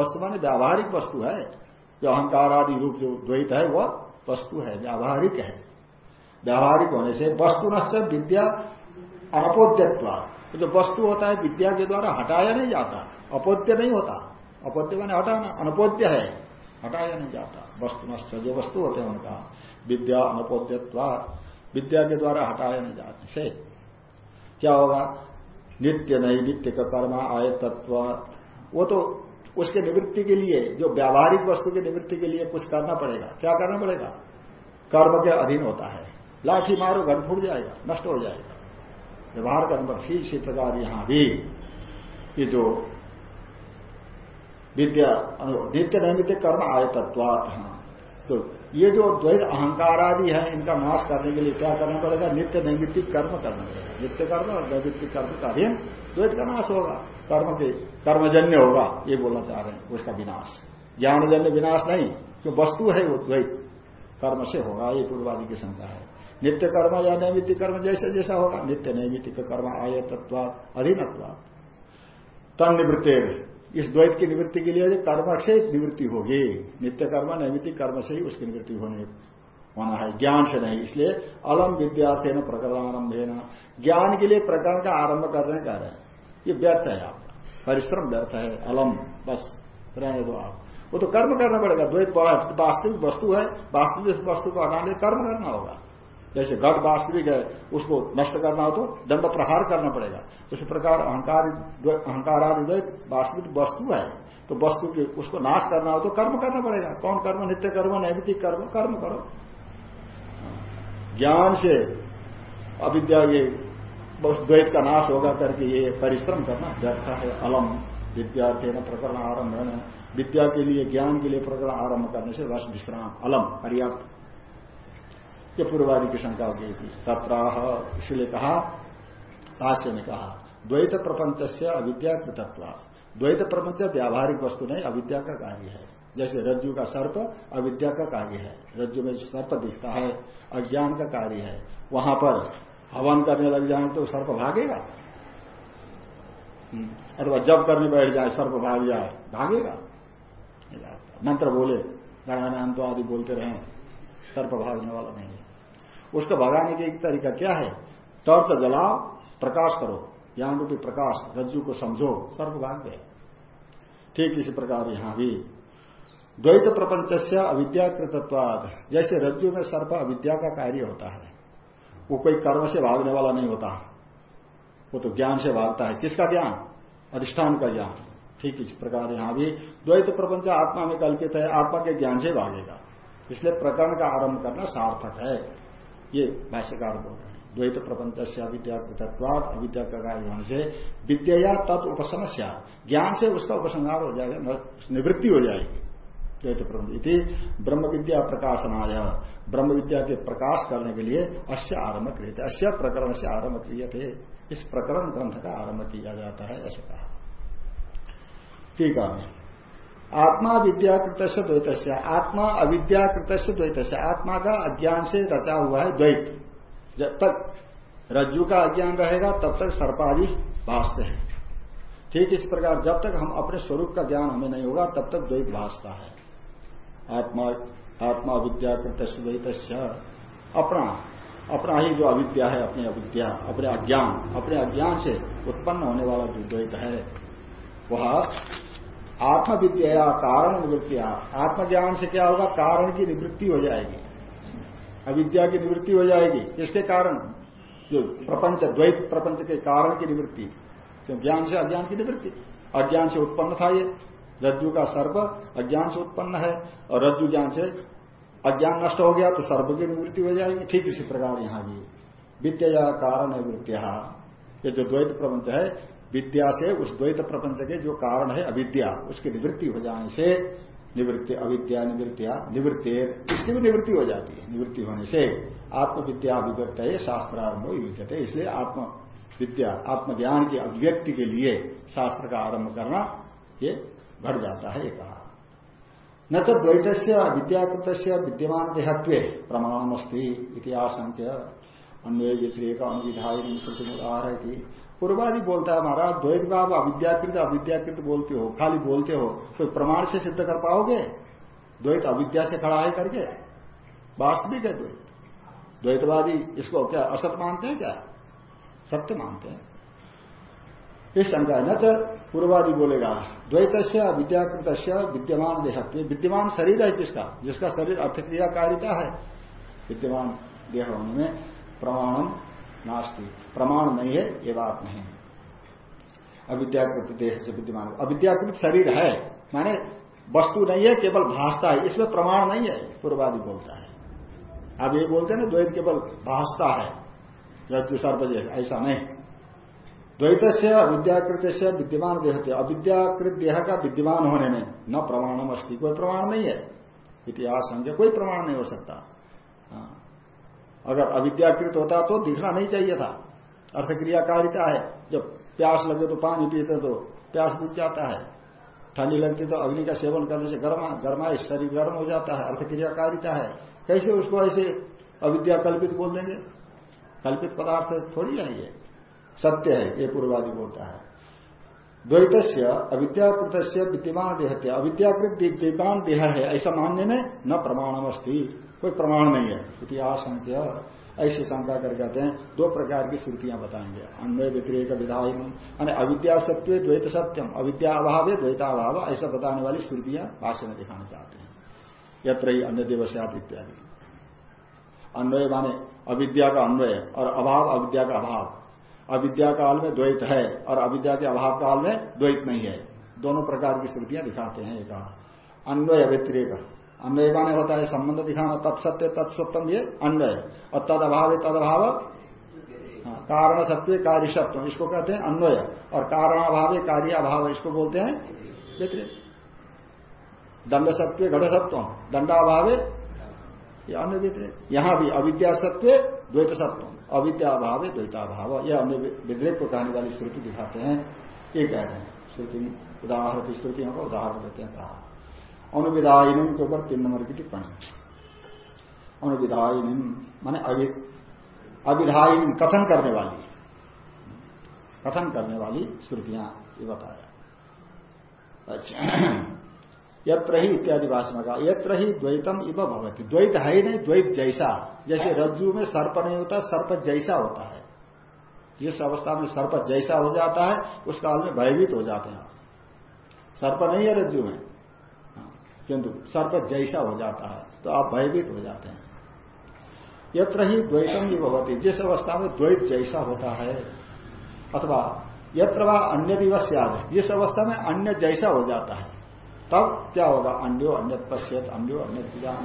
वस्तु माने व्यावहारिक वस्तु है। जो अहंकार आदि रूप जो द्वैत है वह वस्तु है, व्यावहारिक है। व्यावहारिक होने से वस्तु न विद्या अनपोद्यत्व जो वस्तु होता है, विद्या के द्वारा हटाया नहीं जाता। अपोद्य नहीं होता। अपोद्य मैंने हटाना, अनपोद्य है। हटाया नहीं जाता। वस्तु नष्ट जो वस्तु होते हैं उनका, विद्या अनपोद्यत्व। विद्या के द्वारा हटाया नहीं जाने से क्या होगा? नित्य नैमित्य का कर्म आय तत्व वो तो उसके निवृत्ति के लिए, जो व्यावहारिक वस्तु के निवृत्ति के लिए कुछ करना पड़ेगा। क्या करना पड़ेगा? कर्म के अधीन होता है। लाठी मारो घर फूट जाएगा, नष्ट हो जाएगा। व्यवहार कर्म पर ठीक इसी प्रकार यहाँ भी। ये जो विद्या, नित्य नैमित्य कर्म आय तत्वात तो ये जो द्वैत अहंकार आदि है, इनका नाश करने के लिए क्या करना पड़ेगा? नित्य नैमित्तिक कर्म करना पड़ेगा। नित्य कर्म और नैमित्तिक कर्म का अधीन द्वैत का नाश होगा। कर्म के, कर्मजन्य होगा, ये बोलना चाह रहे हैं, उसका विनाश। ज्ञानजन्य विनाश नहीं क्यों वस्तु है वो द्वैत कर्म से होगा, ये पूर्वादि की शंका है। नित्य कर्म या नैमित्तिक कर्म जैसे जैसा होगा, नित्य नैमित्तिक कर्म आय तत्वाद अधीनत्वाद तन निवृत्ति इस द्वैत की निवृत्ति के लिए कर्म से निवृत्ति होगी। नित्य कर्म, नैमित्तिक कर्म से ही उसकी निवृत्ति होने होना है। ज्ञान से नहीं, इसलिए अलम विद्यार्थी न प्रकरण आरंभ है ज्ञान के लिए प्रकरण का आरंभ कर करने का रहे। हैं ये व्यर्थ है आपका परिश्रम व्यर्थ है। अलम, बस, रहने दो आप। वो तो कर्म करना पड़ेगा। द्वैत वास्तविक वस्तु है। वास्तविक वस्तु को हटाने कर्म करना होगा। जैसे घट वास्तविक है उसको नष्ट करना हो तो दंड प्रहार करना पड़ेगा। उसी प्रकार अहंकार अहंकार आदि वास्तविक वस्तु है। तो वस्तु की उसको नाश करना हो तो कर्म करना पड़ेगा। कौन कर्म? नित्य कर्म नैमितिक कर्म कर्म करो। ज्ञान से अविद्या ये द्वैत का नाश होगा करके ये परिश्रम करना व्यर्थ है। अलम विद्यार्थी न प्रकरण आरंभ विद्या के लिए, ज्ञान के लिए प्रकरण आरंभ करने से रस विश्राम। अलम, पर्याप्त। ये पूर्वादि की शंका होगी। तत्राह, इसलिए कहा, भाष्य ने कहा, द्वैत प्रपंच से अविद्या कृतत्व। द्वैत प्रपंच व्यावहारिक वस्तु नहीं, अविद्या का कार्य है। जैसे रज्जु का सर्प, अविद्या का कार्य है। रज्जु में सर्प दिखता है, अज्ञान का कार्य है। वहाँ पर हवन करने लग जाए तो सर्प भागेगा। हम्म। अथवा जब करने बैठ जाए, सर्प भाग जाए, भागेगा। मंत्र बोले गणानाम तो आदि बोलते रहे, सर्प भागने वाला नहीं उसको भगाने की एक तरीका क्या है? टॉर्च जलाओ, प्रकाश करो। ज्ञान रूपी प्रकाश, रज्जु को समझो सर्व भाग गए ठीक इसी प्रकार यहाँ भी। द्वैत प्रपंच से अविद्याकृतत्वाद जैसे रज्जु में सर्प अविद्या का कार्य होता है, वो कोई कर्म से भागने वाला नहीं होता। वो तो ज्ञान से भागता है। किसका ज्ञान? अधिष्ठान का ज्ञान। ठीक इस प्रकार यहाँ भी। द्वैत प्रपंच आत्मा में कल्पित है, आत्मा के ज्ञान से भागेगा। इसलिए प्रकरण का आरंभ करना सार्थक है। ये भाष्यकार बोल रहे हैं। द्वैत प्रपंच से अविद्यात्वाद अविद्या का होने से विद्या तत् उपसमस्या ज्ञान से उसका उपसंहार हो जाएगा निवृत्ति हो जाएगी। द्वैत प्रपंच ब्रह्म विद्या प्रकाशनाय। ब्रह्म विद्या के प्रकाश करने के लिए अश्य आरंभ क्रिय थे अश्य प्रकरण से आरंभ क्रिय थे इस प्रकरण ग्रंथ का आरंभ किया जाता है, ऐसे कहा। ठीक है। आत्मा विद्याकृत से द्वैत आत्मा अविद्याकृत से द्वैत आत्मा का अज्ञान से रचा हुआ है द्वैत। जब तक रज्जु का अज्ञान रहेगा, तब तक सर्पादि भाषते हैं। ठीक इस प्रकार, जब तक हम अपने स्वरूप का ज्ञान हमें नहीं होगा, तब तक द्वैत भाषता है। आत्मा आत्मा विद्याकृत द्वैत अपना अपना ही जो अविद्या है, अपनी अविद्या, अपने अज्ञान अपने अज्ञान से उत्पन्न होने वाला जो द्वैत है, वह आत्मविद्या कारण निवृत्तिया आत्मज्ञान से क्या होगा? कारण की निवृत्ति हो जाएगी। अविद्या की निवृत्ति हो जाएगी। इसके कारण? जो प्रपंच, द्वैत प्रपंच के कारण की निवृत्ति। तो ज्ञान से अज्ञान की निवृत्ति। अज्ञान से उत्पन्न था ये। रज्जु का सर्व अज्ञान से उत्पन्न है। और रज्जु ज्ञान से अज्ञान नष्ट हो गया तो सर्व की निवृत्ति हो जाएगी। ठीक इसी प्रकार यहाँ भी। विद्या कारण है निवृत्तिया। ये जो द्वैत प्रपंच है विद्या से उस द्वैत प्रपंच के जो कारण है अविद्या, उसकी निवृत्ति हो जाने से निवृत्ति, अविद्या, निवृत्तिया, निवृत्ति, इसकी भी निवृत्ति हो जाती है। निवृत्ति होने से आत्मविद्या अभिव्यक्त है शास्त्रारंभ युजते इसलिए आत्म विद्या आत्मज्ञान की अभिव्यक्ति के लिए शास्त्र का आरंभ करना, ये घट जाता है कहा। न तो द्वैत विद्याकृत विद्यमान देहत्व प्रमाणमस्ती इतिहास अन्वय व्यतिरेक अनुविधायी श्रुति थी पूर्वादि बोलता है महाराज द्वैत आप अविद्याकृत अविद्याकृत बोलते हो, खाली बोलते हो तो प्रमाण से सिद्ध कर पाओगे? द्वैत अविद्या से खड़ा है करके। वास्तविक है द्वैत। द्वैतवादी इसको क्या, असत मानते हैं क्या? सत्य मानते हैं। ये शंका न तो पूर्वादि बोलेगा द्वैत से अविद्याकृत विद्यमान देहत्व। विद्यमान शरीर है जिसका जिसका शरीर अर्थक्रियाकारिता है। विद्यमान देह में प्रमाणम नास्ती। प्रमाण नहीं है, ये बात नहीं अविद्याकृत देह से विद्यमान अविद्याकृत शरीर है, माने वस्तु नहीं है, केवल भाषता है। इसमें प्रमाण नहीं है, पूर्वादि बोलता है। अब ये बोलते हैं ना, द्वैत केवल भाषता है। रज्जु सर्वजय ऐसा नहीं। द्वैत से अविद्याकृत से विद्यमान देह थे अविद्याकृत देह का विद्यमान होने में न प्रमाणम अस्थि कोई प्रमाण नहीं है। इतिहास संख्या कोई प्रमाण नहीं हो सकता। हाँ। अगर अविद्याकृत होता तो दिखना नहीं चाहिए था। अर्थक्रियाकारिता है। जब प्यास लगे तो पानी पीते तो प्यास बुझ जाता है। ठंडी लगती तो अग्नि का सेवन करने से गर्मा गर्मा शरीर गर्म हो जाता है। अर्थक्रियाकारिता है। कैसे उसको ऐसे अविद्या कल्पित बोल देंगे? कल्पित पदार्थ थोड़ी है ये। सत्य है, ये पूर्वादि बोलता है। द्वैत से अविद्याकृत विद्यमान देह अविद्याकृत विद्यमान देह है, ऐसा मानने में न प्रमाणम अस्थि कोई प्रमाण नहीं है। इतिहास संख्या ऐसी शंका कर कहते हैं, दो प्रकार की श्रुतियाँ बताएँगे। अन्वय व्यतिरेक विधायी यानी अविद्या सत्व द्वैत सत्यम, अविद्या अभाव द्वैताभाव ऐसा बताने वाली श्रुतियाँ भाष्य में दिखाना चाहते हैं। यत्र ही अन्य दिवसात इत्यादि। अन्वय माने अविद्या का अन्वय और अभाव अविद्या का अभाव। अविद्या काल में द्वैत है और अविद्या के अभाव काल में द्वैत नहीं है। दोनों प्रकार की श्रुतियाँ दिखाते हैं एक। अन्वय व्यतिरेक। अन्वय माने होता है, संबंध दिखाना, तत्सत्य तत्सत्यम ये अन्वय और तद अभाव तद अभाव कारण सत्व कार्य सत्व इसको कहते हैं अन्वय। और कारण अभाव कार्य अभाव इसको बोलते हैं व्यतिरिक दंड सत्व घट सत्व दंडाभाव, ये अन्य व्यतिरिक यहाँ भी अविद्या सत्व द्वैत सत्व अविद्या अभाव द्वैताभाव यह अन्य व्यतिरिक को कहने वाली श्रुति दिखाते हैं। ये कह रहे हैं, श्रुति उदाहरण श्रुतियों का उदाहरण देते हैं। कहा अनुविधायिनी के ऊपर तीन नंबर की टिप्पणी। अनुविधायिनी माने अविधायिनी कथन करने वाली? कथन करने वाली? श्रुतियाँ ये बताया। अच्छा यत्र ही इत्यादि भाषण का यत्र ही द्वैतम इव भवती। द्वैत है ही नहीं, द्वैत जैसा। जैसे रज्जु में सर्प नहीं होता, सर्प जैसा होता है। जिस अवस्था में सर्प जैसा हो जाता है, उस काल में भयभीत हो जाते हैं सर्प नहीं है रज्जु में। किंतु सर्प जैसा हो जाता है तो आप भयभीत हो जाते हैं। यत्र ही द्वैतम ही भवती। जिस अवस्था में द्वैत जैसा होता है, अथवा यत्र वह अन्य दिवस याद है, जिस अवस्था में अन्य जैसा हो जाता है, तब क्या होगा? अन्यो अन्य पश्यत, अन्यो अन्य जान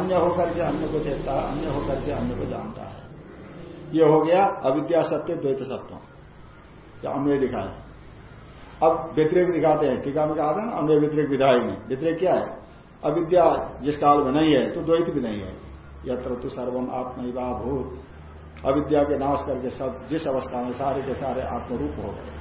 अन्य होकर के अन्य को देखता है, अन्य होकर के अन्य को जानता है। ये हो गया अविद्या सत्य, द्वैत सत्व। या अन्य दिखाए अब व्यतिरिक दिखाते हैं टीका में कहा था ना अन्य व्यतिरिक विधायी में व्यतिरिक क्या है? अविद्या जिस काल में नहीं है तो द्वैत भी नहीं है। यत्र तो सर्वम आत्मनिवा भूत अविद्या के नाश करके सब, जिस अवस्था में सारे के सारे आत्मरूप हो गए।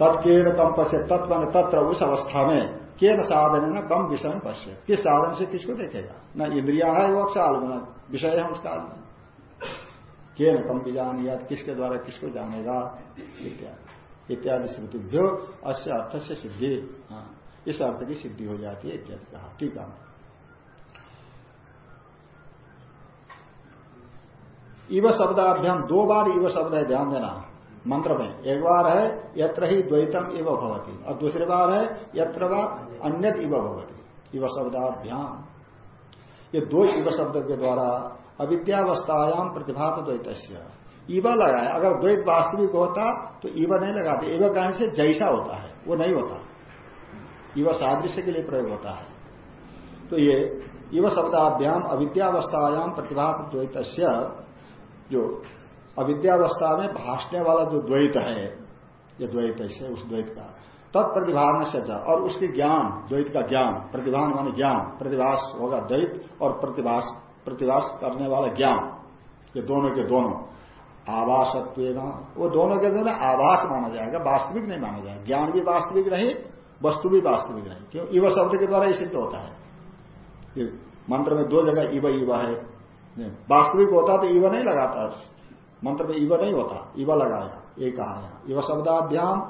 तत्केन कम पश्य तत्व तत्र उस अवस्था में के न साधन न कम विषय पश्य किस साधन से किसको देखेगा? न इंद्रिया है वो काल में विषय है। उस काल में के न कम बीजान या किसके द्वारा किसको जानेगा? इत्यादि। इत्यादि श्रुतिभ्यो अस्य अर्थ से सिद्धि हाँ इस अर्थ की सिद्धि हो जाती है, इत्यादि कहा। ठीक है। इव शब्दाभ्याम, दो बार इव शब्द है, ध्यान देना। मंत्र में, एक बार है, यत्र ही द्वैतम इव भवती, और दूसरी बार है, यत्र अन्य इव भवती। इव शब्दाभ्याम। ये दो इव शब्द के द्वारा अविद्यावस्थायाम प्रतिभात द्वैत ईवा लगाया। अगर द्वैत वास्तविक होता तो ईवा नहीं लगाते। ईवा कहने से जैसा होता है, वो नहीं होता। ईवा सादृश्य के लिए प्रयोग होता है। तो ये इव शब्दाभ्याम अविद्यावस्थायाम प्रतिभा द्वैत जो अविद्यावस्था में भाषने वाला जो द्वैत है, ये द्वैत है उस द्वैत का। तत्प्रतिभान से और उसके ज्ञान, द्वैत का ज्ञान, प्रतिभान माने ज्ञान प्रतिभाष होगा द्वैत और प्रतिभास प्रतिभास करने वाला ज्ञान, ये दोनों के दोनों। आवासत्व वो दोनों के दोनों आवास माना जाएगा, वास्तविक नहीं माना जाएगा। ज्ञान भी वास्तविक रहे, वस्तु भी वास्तविक रहे। क्यों? इव शब्द के द्वारा ही सिद्ध होता है। मंत्र में दो जगह इव इव है। वास्तविक होता तो इव नहीं लगाता। मंत्र में इव नहीं होता, इव लगाया ये कहा है। इव शब्दाभ्याम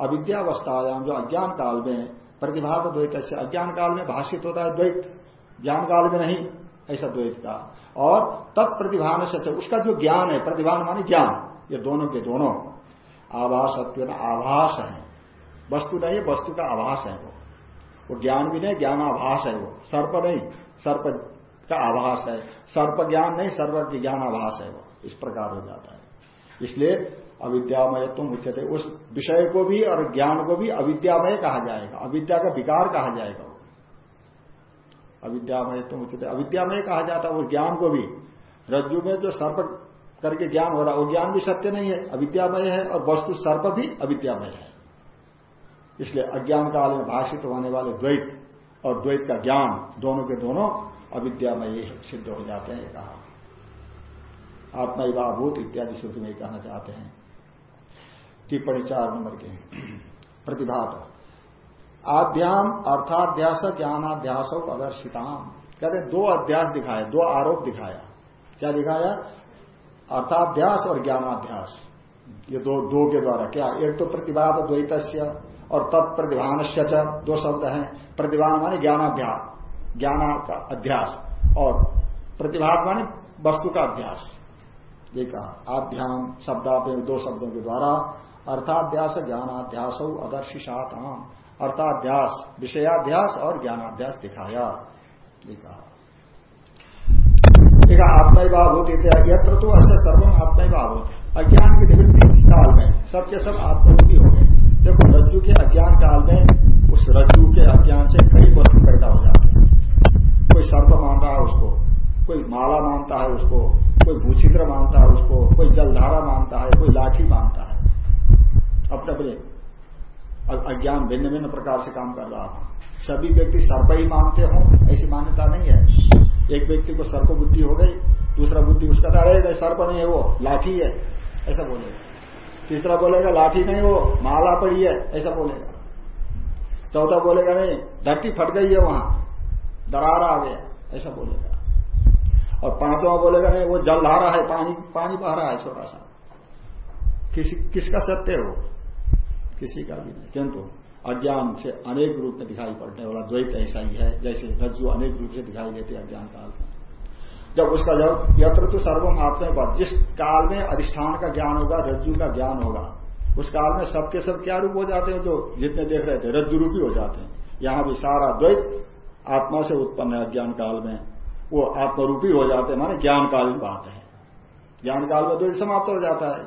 अविद्यावस्थायाम, जो अज्ञान काल में प्रतिभात द्वैत अज्ञान काल में भाषित होता है द्वैत। ज्ञान काल में नहीं। ऐसा द्वैत का और तत्प्रतिभान से उसका जो ज्ञान है, प्रतिभान मानी ज्ञान, ये दोनों के दोनों आभास आभास है। वस्तु नहीं वस्तु का आभास है वो। वो ज्ञान भी नहीं ज्ञान आभास है वो। सर्प नहीं, सर्प का आभास है। सर्प ज्ञान नहीं, सर्प की ज्ञान आभास है वो। इस प्रकार हो जाता है। इसलिए अविद्यामय तुम उच्चते उस विषय को भी और ज्ञान को भी अविद्यामय कहा जाएगा। अविद्या का विकार कहा जाएगा। अविद्यामय तुम उच्चते अविद्यामय कहा जाता है उस ज्ञान को भी। रज्जु में जो सर्प करके ज्ञान हो रहा है, वो ज्ञान भी सत्य नहीं है, अविद्यामय है, और वस्तु सर्प भी अविद्यामय है। इसलिए अज्ञान काल में भाषित होने वाले द्वैत और द्वैत का ज्ञान, दोनों के दोनों अविद्यामय सिद्ध हो जाते हैं कहा। आत्मा भूत इत्यादि श्रुति में कहना चाहते हैं। टिप्पणी चार नंबर के प्रतिभात। आभ्याम अर्थाध्यास ज्ञानाध्यास अदर्शिताम। कहते दो अध्यास दिखाया, दो आरोप दिखाया। क्या दिखाया? अर्थाध्यास और ज्ञानाध्यास। ये दो दो के द्वारा। क्या? एक तो प्रतिभात द्वैत और तत्प्रतिभान दो शब्द हैं। प्रतिभान माने ज्ञानाध्यास, ज्ञान का अध्यास और प्रतिभात माने वस्तु का अध्यास। ये कहा, आभ्याम शब्दाभ्य दो शब्दों के द्वारा, अर्थाध्यास ज्ञानाध्यास अदर्शिशात अर्थाध्यास, विषयाध्यास और ज्ञानाध्यास दिखाया। एक आत्मभाभूत यत्र तो ऐसे सर्वम आत्मभाभूत अज्ञान की निवृत्ति काल में सबके सब आत्मरूपी हो गए। देखो, रज्जु के अज्ञान काल में उस रज्जु के अज्ञान से कई वस्तु पैदा हो जाते हैं। कोई सर्प मान रहा है उसको, कोई माला मानता है उसको, कोई भूषित्र मानता है उसको, कोई जलधारा मानता है, कोई लाठी मानता है। अपने अपने अज्ञान भिन्न भिन्न प्रकार से काम कर रहा था। सभी व्यक्ति सर्प ही मानते हो ऐसी मान्यता नहीं है। एक व्यक्ति को सर्प बुद्धि हो गई, दूसरा बुद्धि उसका था रहेगा सर्प नहीं है वो, लाठी है। ऐसा बोलेगा। तीसरा बोलेगा, लाठी नहीं वो, माला पड़ी है। ऐसा बोलेगा। चौथा बोलेगा, नहीं, धरती फट गई है वहाँ, दरार आ गया। ऐसा बोलेगा। और पांचवा बोलेगा, नहीं, वो जल धारा है, पानी पानी बह रहा है छोटा सा। किसी, किसका सत्य है किसी का भी नहीं। किंतु अज्ञान से अनेक रूप में दिखाई पड़ने वाला द्वैत ऐसा ही है, जैसे रज्जु अनेक रूप से दिखाई देते अज्ञान काल में। जब उसका जब यत्र तो सर्वम आत्मा पर जिस काल में अधिष्ठान का ज्ञान होगा, रज्जु का ज्ञान होगा, उस काल में सबके सब क्या रूप हो जाते हैं, जो जितने देख रहे थे, रज्जु रूपी हो जाते हैं। यहाँ भी सारा द्वैत आत्मा से उत्पन्न है अज्ञान काल में। वो आत्मरूपी हो जाते हैं, माने ज्ञानकालीन बात है। ज्ञान काल में द्वैत समाप्त हो जाता है,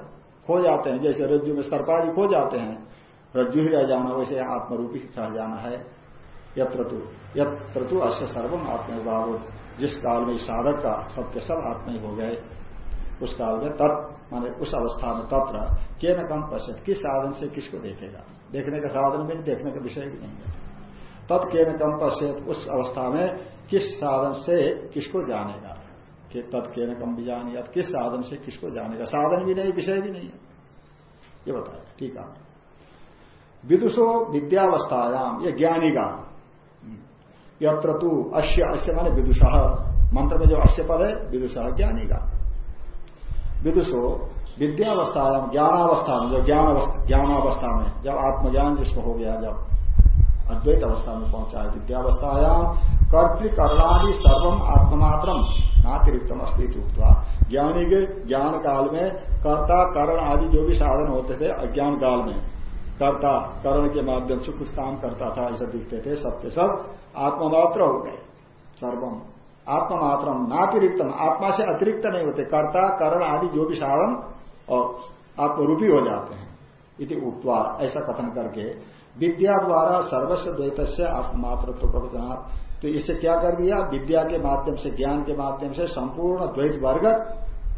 खो जाते हैं, जैसे रज्जु में सर्पादी खो जाते हैं रज्जु ही रह जाना वैसे आत्मरूपी रह जाना है। यत्र तो यत्र तो अश्य सर्वम आत्मभाव जिस काल में साधक का सबके सब आत्म ही हो गए, उस काल में तत्, माने उस अवस्था में तत्र के न कम पश्चित किस साधन से किसको देखेगा? देखने का साधन भी नहीं, देखने का विषय भी नहीं है। तत् के न कम पश्चित उस अवस्था में किस साधन से किसको जानेगा? कि तत्के न कम भी जाने किस साधन से किसको जानेगा? साधन भी नहीं, विषय भी नहीं है। ये बताया, ठीक है। विदुषो विद्यावस्थायाम ये ज्ञानी का यत्र तू अश्य अश्य माने विदुष। मंत्र में जो अश्य पद है, विदुष ज्ञानी का विदुषो विद्यावस्थायाम ज्ञानावस्था में जो ज्ञान ज्ञानावस्था में, जब आत्मज्ञान जिसको हो गया, जब अद्वैत अवस्था में पहुँचा है विद्यावस्थायाम कर्तृकरणादि सर्वम आत्ममात्रम नातिरिक्तम अस्तित्व ज्ञानी के ज्ञान काल में कर्ता, करण आदि जो भी साधन होते थे अज्ञान काल में कर्ता, करण के माध्यम से कुछ काम करता था, ऐसा दिखते थे सबके सब आत्ममात्र हो गए। सर्वम। आत्ममात्र नातिरिक्तम। आत्मा से अतिरिक्त नहीं होते। कर्ता, करण आदि जो भी साधन और आत्मरूपी हो जाते हैं। इति उक्वा ऐसा कथन करके, विद्या द्वारा सर्वस्व द्वैत से आत्ममातृत्व प्रवचना तो इससे क्या कर दिया? विद्या के माध्यम से, ज्ञान के माध्यम से संपूर्ण द्वैत वर्ग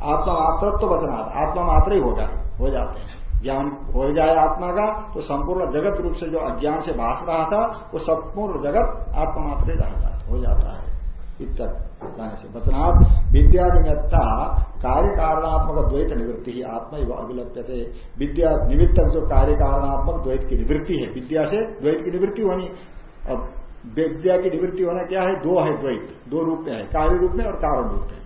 आत्ममात्रत्व वचना आत्मा मात्र ही होगा, हो जाते हैं। ज्ञान हो जाए आत्मा का तो संपूर्ण जगत रूप से जो अज्ञान से भाष रहा था, वो संपूर्ण जगत आत्ममात्र ही रह हो जाता है। से। वचनात् विद्या निमित्ता कार्य कारणात्मक द्वैत निवृत्ति ही आत्मा ही अभिलप्य थे। विद्या निमित्तक जो कार्य कारणात्मक द्वैत की निवृत्ति है, विद्या से द्वैत की निवृत्ति होनी। अब विद्या की निवृत्ति होना क्या है? दो है द्वैत, दो रूप में है, कार्य रूप में और कारण रूप में।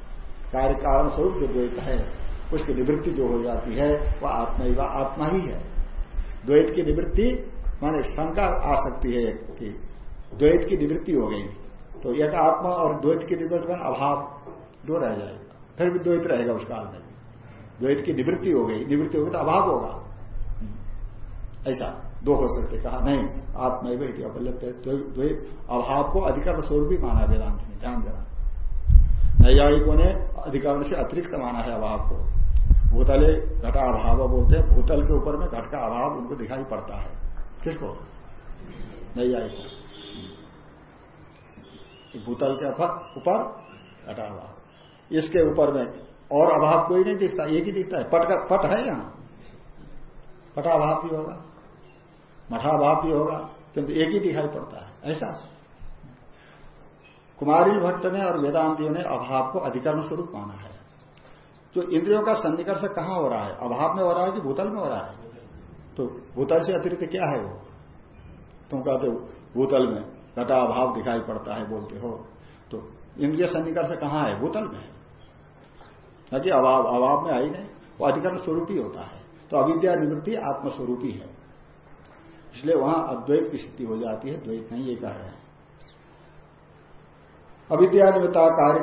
कार्य कारण स्वरूप जो द्वैत है उसकी निवृत्ति जो हो जाती है, वह आत्मा ही आत्मा ही है। द्वैत की निवृत्ति, माने शंका आ सकती है कि। द्वैत की निवृत्ति हो गई तो एक आत्मा और द्वैत की निवृत्ति में अभाव, दो रह जाएगा। फिर भी द्वैत रहेगा उस काल में। द्वैत की निवृत्ति हो गई, निवृत्ति होगी तो अभाव होगा। ऐसा दो हो सकते, कहा नहीं, आत्मा ही द्वैत अभाव को अधिकरण स्वरूप ही माना वेदांत ने, ध्यान देना। नैयायिकों ने अधिकरण से अतिरिक्त माना है अभाव को। भूतले घटा अभाव बोलते हैं, भूतल के ऊपर में घट का अभाव उनको दिखाई पड़ता है। किसको? नैयायिक भूतल के ऊपर घटा अभाव। इसके ऊपर में और अभाव कोई नहीं दिखता, एक ही दिखता है। पट का, पट है यहाँ। पटाभाव भी होगा मठाभाव भी होगा, किंतु एक ही दिखाई पड़ता है। ऐसा। कुमारी भट्ट ने और वेदांतियों ने अभाव को अधिकरण स्वरूप माना है। तो इंद्रियों का सन्निकर्ष कहाँ हो रहा है? अभाव में हो रहा है कि भूतल में हो रहा है? तो भूतल से अतिरिक्त क्या है वो? तुम कहते हो, भूतल में घटा अभाव दिखाई पड़ता है, बोलते हो। तो इंद्रिय सन्निकर्ष कहाँ है? भूतल में न कि अभाव अभाव में आई नहीं। वो अधिकरण स्वरूप ही होता है। तो अविद्या निवृत्ति आत्मस्वरूपी है। इसलिए वहाँ अद्वैत की स्थिति हो जाती है। द्वैत नहीं, ये कह रहे हैं। अविद्या निमित्ता कार्य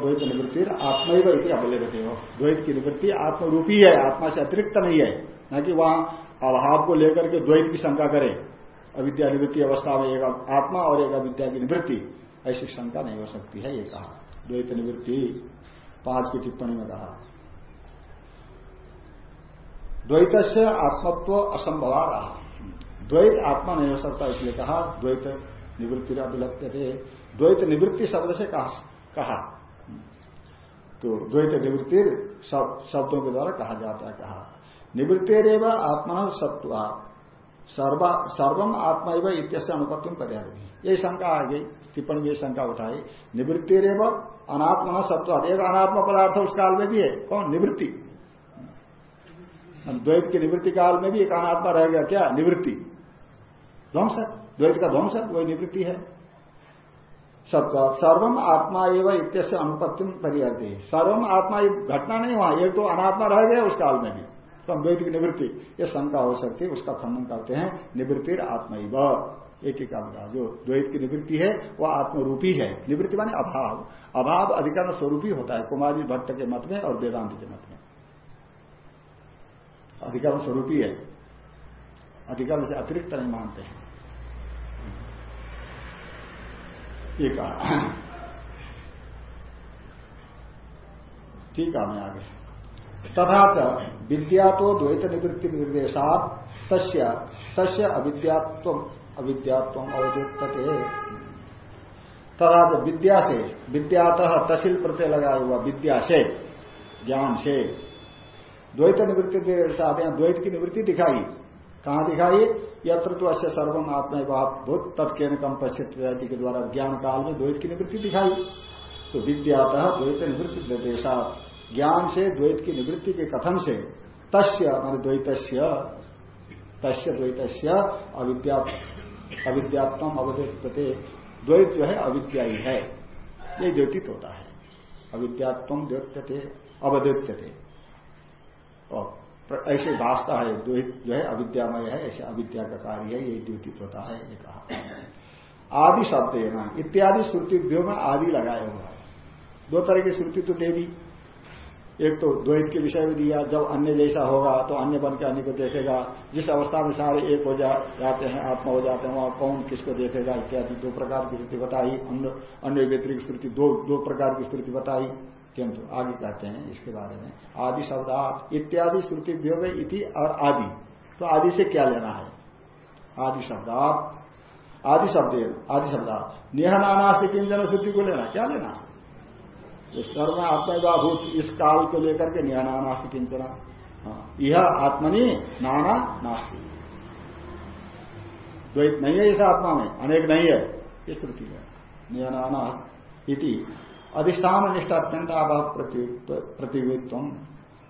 द्वैत निवृत्ति आत्मा वही अवलेखते हो द्वैत की निवृत्ति आत्मरूपी है, आत्मा से अतिरिक्त नहीं है। न कि वहाँ अभाव को लेकर के द्वैत की शंका करे। अविद्या निवृत्ति अवस्था में एक आत्मा और एक अविद्या की निवृत्ति। ऐसी शंका नहीं हो सकती है, ये कहा। द्वैत निवृत्ति, पाँच की टिप्पणी में कहा। द्वैत से आत्मत्व असंभवा रहा। द्वैत आत्मा नहीं हो सकता, इसलिए कहा, द्वैत निवृत्ति अभिलप्य थे। द्वैत निवृत्ति शब्द से कहा तो द्वैत निवृत्ति शब्दों के द्वारा कहा जाता है, कहा। निवृत्तिरेव आत्मा सत्व सर्वम आत्मा एवं इत्यस्य अनुपत्ति पर्याप्त यही शंका आ गई, टिप्पणी में शंका उठाई। निवृत्तिरेव अनात्मा सत्व एक अनात्मा पदार्थ उस काल में भी है। कौन? निवृत्ति। द्वैत के निवृत्ति काल में भी एक अनात्मा रह गया। क्या? निवृत्ति। ध्वंस द्वैत का ध्वंस वही निवृत्ति है। सत्व सर्वम आत्मा एवं इत्यस्य अनुपत्ति परिहरती सर्वम आत्मा ये घटना नहीं हुआ एक तो अनात्मा रह गया उस काल में भी। तो द्वैत की निवृत्ति, ये शंका हो सकती है, उसका खंडन करते हैं निवृत्ति आत्मा एक ही काम का, जो द्वैत की निवृत्ति है, वह आत्मरूपी है। निवृत्ति माने अभाव। अभाव अधिकरण स्वरूपी होता है, कुमारी भट्ट के मत में और वेदांत के मत में। अधिकरण स्वरूपी है। अधिकरण से अतिरिक्त नहीं मानते हैं। ये कहा। ठीक है, मैं आगे। तथा च विद्या तो द्वैत निवृत्ति निर्देशात, तस्य तस्य अविद्यात्व अविद्यात्व अवद्युक्तते तथा च विद्या से, विद्यातः तहसील प्रत्यय लगाया हुआ विद्या से, ज्ञान से। द्वैत निवृत्ति निर्देशात द्वैत की निवृत्ति दिखाई। कहाँ दिखाई? यत्र तो अश्य सर्वम आत्मा भूत तत्के कम पश्चित के द्वारा ज्ञान काल में द्वैत की निवृत्ति दिखाई। तो विद्यातः द्वैत निवृत्ति निर्देशा ज्ञान से, द्वैत की निवृत्ति के कथन से तस्य, मान द्वैत तस्य द्वैत अविद्या अविद्यात्म अवधित द्वैत जो है, अविद्या ही ये द्योतित होता है। अविद्यात्म द्योत्यते अवद्योत्यते ऐसे भाषता है द्वैत जो है अविद्यामय है ऐसे अविद्या का कार्य है ये द्योतित होता है ये कहा। आदि शब्द है ना इत्यादि श्रुतिभ्यों में आदि लगाया हुआ है। दो तरह की श्रुति तो दे दी। एक तो द्वैत के विषय में दिया जब अन्य जैसा होगा तो अन्य बन के अन्य को देखेगा। जिस अवस्था में सारे एक हो जा, जाते हैं आत्मा हो जाते हैं वहाँ कौन किसको देखेगा इत्यादि दो प्रकार की स्थिति बताई। अन्य व्यतिरिक्त स्थिति दो दो प्रकार की स्थिति बताई। किंतु आगे कहते हैं इसके बारे में। आदि शब्दार्थ इत्यादि श्रुति वियोग इति और आदि। तो आदि से क्या लेना है? आदि शब्दार्थ आदि शब्द आदि शब्दार्थ नेहनाना से किंजन श्रुति को लेना क्या लेना सर्व आत्मभाभूत इस काल को लेकर के निहनाना से किंचना। हाँ, यह आत्मनि नाना नास्ती। द्वैत नहीं है इस आत्मा में अनेक नहीं है। इस श्रुति में। निहनाना इति। अधिष्ठान निष्ठा अत्यंत अभाव प्रतिवित्व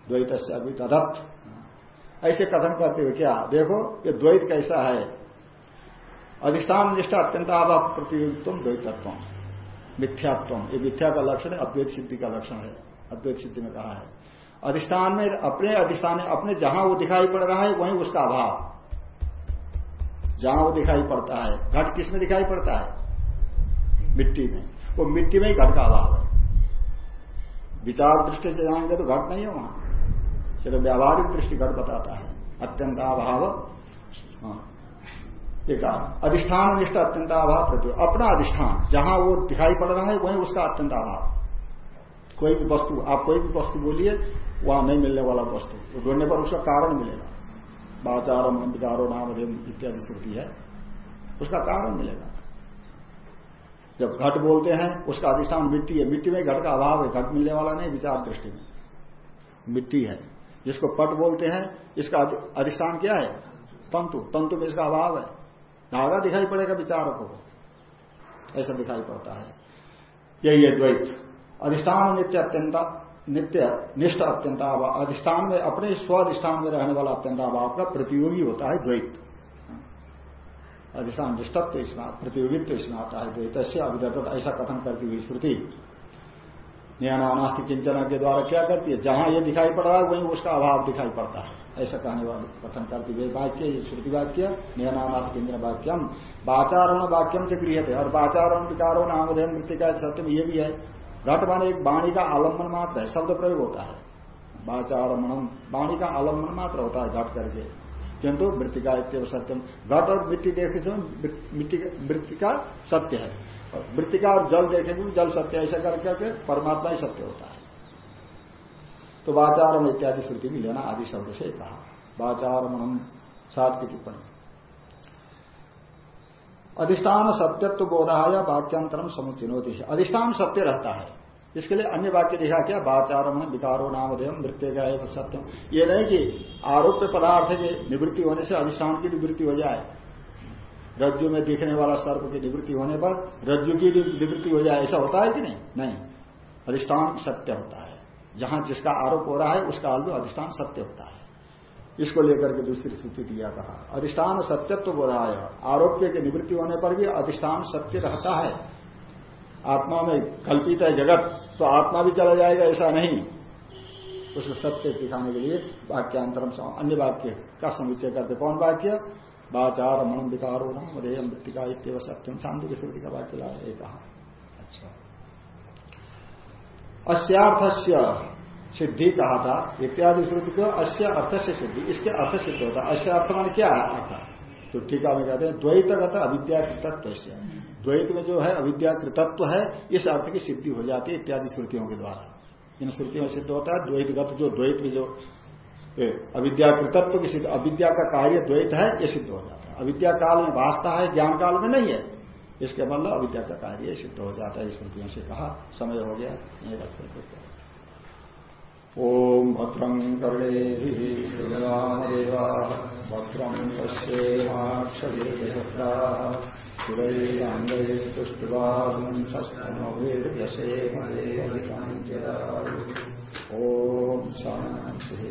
द्वैत से अभी तदत्त ऐसे कथन करते हुए क्या? देखो, ये द्वैत कैसा है? अधिष्ठान निष्ठा अत्यंत अभाव प्रतियोगित्व द्वैतत्व। मिथ्यात्व। ये मिथ्या का लक्षण है, अद्वैत सिद्धि का लक्षण है। अद्वैत सिद्धि में कहा है। अधिष्ठान में अपने अधिष्ठान में अपने जहाँ वो दिखाई पड़ रहा है, वहीं उसका अभाव। जहाँ वो दिखाई पड़ता है, घट किसमें दिखाई पड़ता है? मिट्टी में। वो मिट्टी में ही घट का अभाव है। विचार दृष्टि से जाएँगे तो घट नहीं है वहाँ ये तो व्यावहारिक दृष्टि घट बताता है। अत्यंत अभाव हाँ। एक अधिष्ठान निष्ठ अत्यंत अभाव प्रति। अपना अधिष्ठान, जहाँ वो दिखाई पड़ रहा है, वहीं उसका अत्यंत अभाव। कोई भी वस्तु, आप कोई भी वस्तु बोलिए, वहाँ नहीं मिलने वाला वस्तु। ढूँढने पर उसका कारण मिलेगा। बाचारम विकारो नाम इत्यादि श्रुति है। उसका कारण मिलेगा। जब घट बोलते हैं, उसका अधिष्ठान मिट्टी है। मिट्टी में घट का अभाव है, घट मिलने वाला नहीं, विचार दृष्टि में। मिट्टी है। जिसको पट बोलते हैं, इसका अधिष्ठान क्या है? तंतु। तंतु में इसका अभाव है। धागा दिखाई पड़ेगा विचारकों को। ऐसा दिखाई पड़ता है। यही है द्वैत। अधिष्ठान नित्य अत्यंत, नित्य निष्ठ अत्यंत अभाव। अधिष्ठान में अपने स्व अधिष्ठान में रहने वाला अत्यंत अभाव का प्रतियोगी होता है द्वैत। अधिष्ठान निष्ठत्व इसमें, प्रतियोगित्व इसमें आता है द्वैत अभिदत्त ऐसा कथन करती हुई श्रुति। नियनानास्ति किंचना के द्वारा क्या करती है? जहाँ ये दिखाई पड़ रहा है, वहीं उसका अभाव दिखाई पड़ता है। ऐसा कहने वाले कथन करती हुई वाक्य, ये श्रुति वाक्य नियनानाथ किंचन वाक्यम वाचारण वाक्यम से गृह थे और वाचारण विकारो नामधेय सत्य में ये भी है। घट माने एक वाणी का आलंबन मात्र है, शब्द प्रयोग होता है। वाचारमणम वाणी का आलंबन मात्र होता है घट करके। किंतु मृतिका इतव सत्यम घट और मिट्टी देखते समय मृतिका सत्य है। वृत्तिका और जल देखेंगे जल सत्य ऐसा करके परमात्मा ही सत्य होता है। तो वाचारण इत्यादि श्रुति भी लेना आदि शब्द से कहा। वाचार मनम सात की टिप्पणी। अधिष्ठान सत्यत्व बोधाया वाक्यांतरम समुचिनोति अधिष्ठान सत्य रहता है। इसके लिए अन्य वाक्य दिखा क्या? वाचारम विकारो नामधेयम मृत्यु का सत्यम ये नहीं कि आरोप्य पदार्थ की निवृत्ति होने से अधिष्ठान की निवृत्ति हो जाए। रज्जु में दिखने वाला सर्प की निवृत्ति होने पर रज्जु की निवृत्ति हो जाए, ऐसा होता है कि नहीं? नहीं। अधिष्ठान सत्य होता है। जहाँ जिसका आरोप हो रहा है उस काल में अधिष्ठान सत्य होता है। इसको लेकर के दूसरी स्थिति दिया कहा। अधिष्ठान सत्यत्व है। आरोप्य की निवृत्ति होने पर भी अधिष्ठान सत्य रहता है। आत्मा में कल्पित है जगत। तो आत्मा भी चला जाएगा ऐसा नहीं। उसको सत्य दिखाने के लिए वाक्यांतरम अन्य वाक्य का समुचय करते। कौन वाक्य? वाचार मन विकारो न मधेय मृतिका इतव सत्यम शांति की श्रुति का वाक्य लाए कहा। अच्छा। सिद्धि कहा था इत्यादि श्रुति को अश्य अर्थ से सिद्धि इसके अर्थ सिद्ध होता। है अश्य अर्थ मान क्या अर्थ तो टीका में कहते हैं द्वैतगत अविद्याकृतत्व द्वैत में जो है, अविद्या कृतत्व है इस अर्थ की सिद्धि हो जाती है, इत्यादि श्रुतियों के द्वारा। इन श्रुतियों में सिद्ध होता है, द्वैतगत जो द्वैत में जो अविद्या कृतत्व की सिद्ध, अविद्या का कार्य द्वैत है यह सिद्ध हो जाता है। अविद्या काल में वास्ता है, ज्ञान काल में नहीं है। इसके मतलब अविद्या का कार्य सिद्ध हो जाता है श्रुतियों से कहा, समय हो गया नहीं रखते ओम भद्रं कर्णे श्रीरामदेवा भद्रं पश्येमाक्षरा सुरैराङ्गै तुष्टुवागुं शस्तमभिर्यसेमदेवहितं ॐ शान्तिः।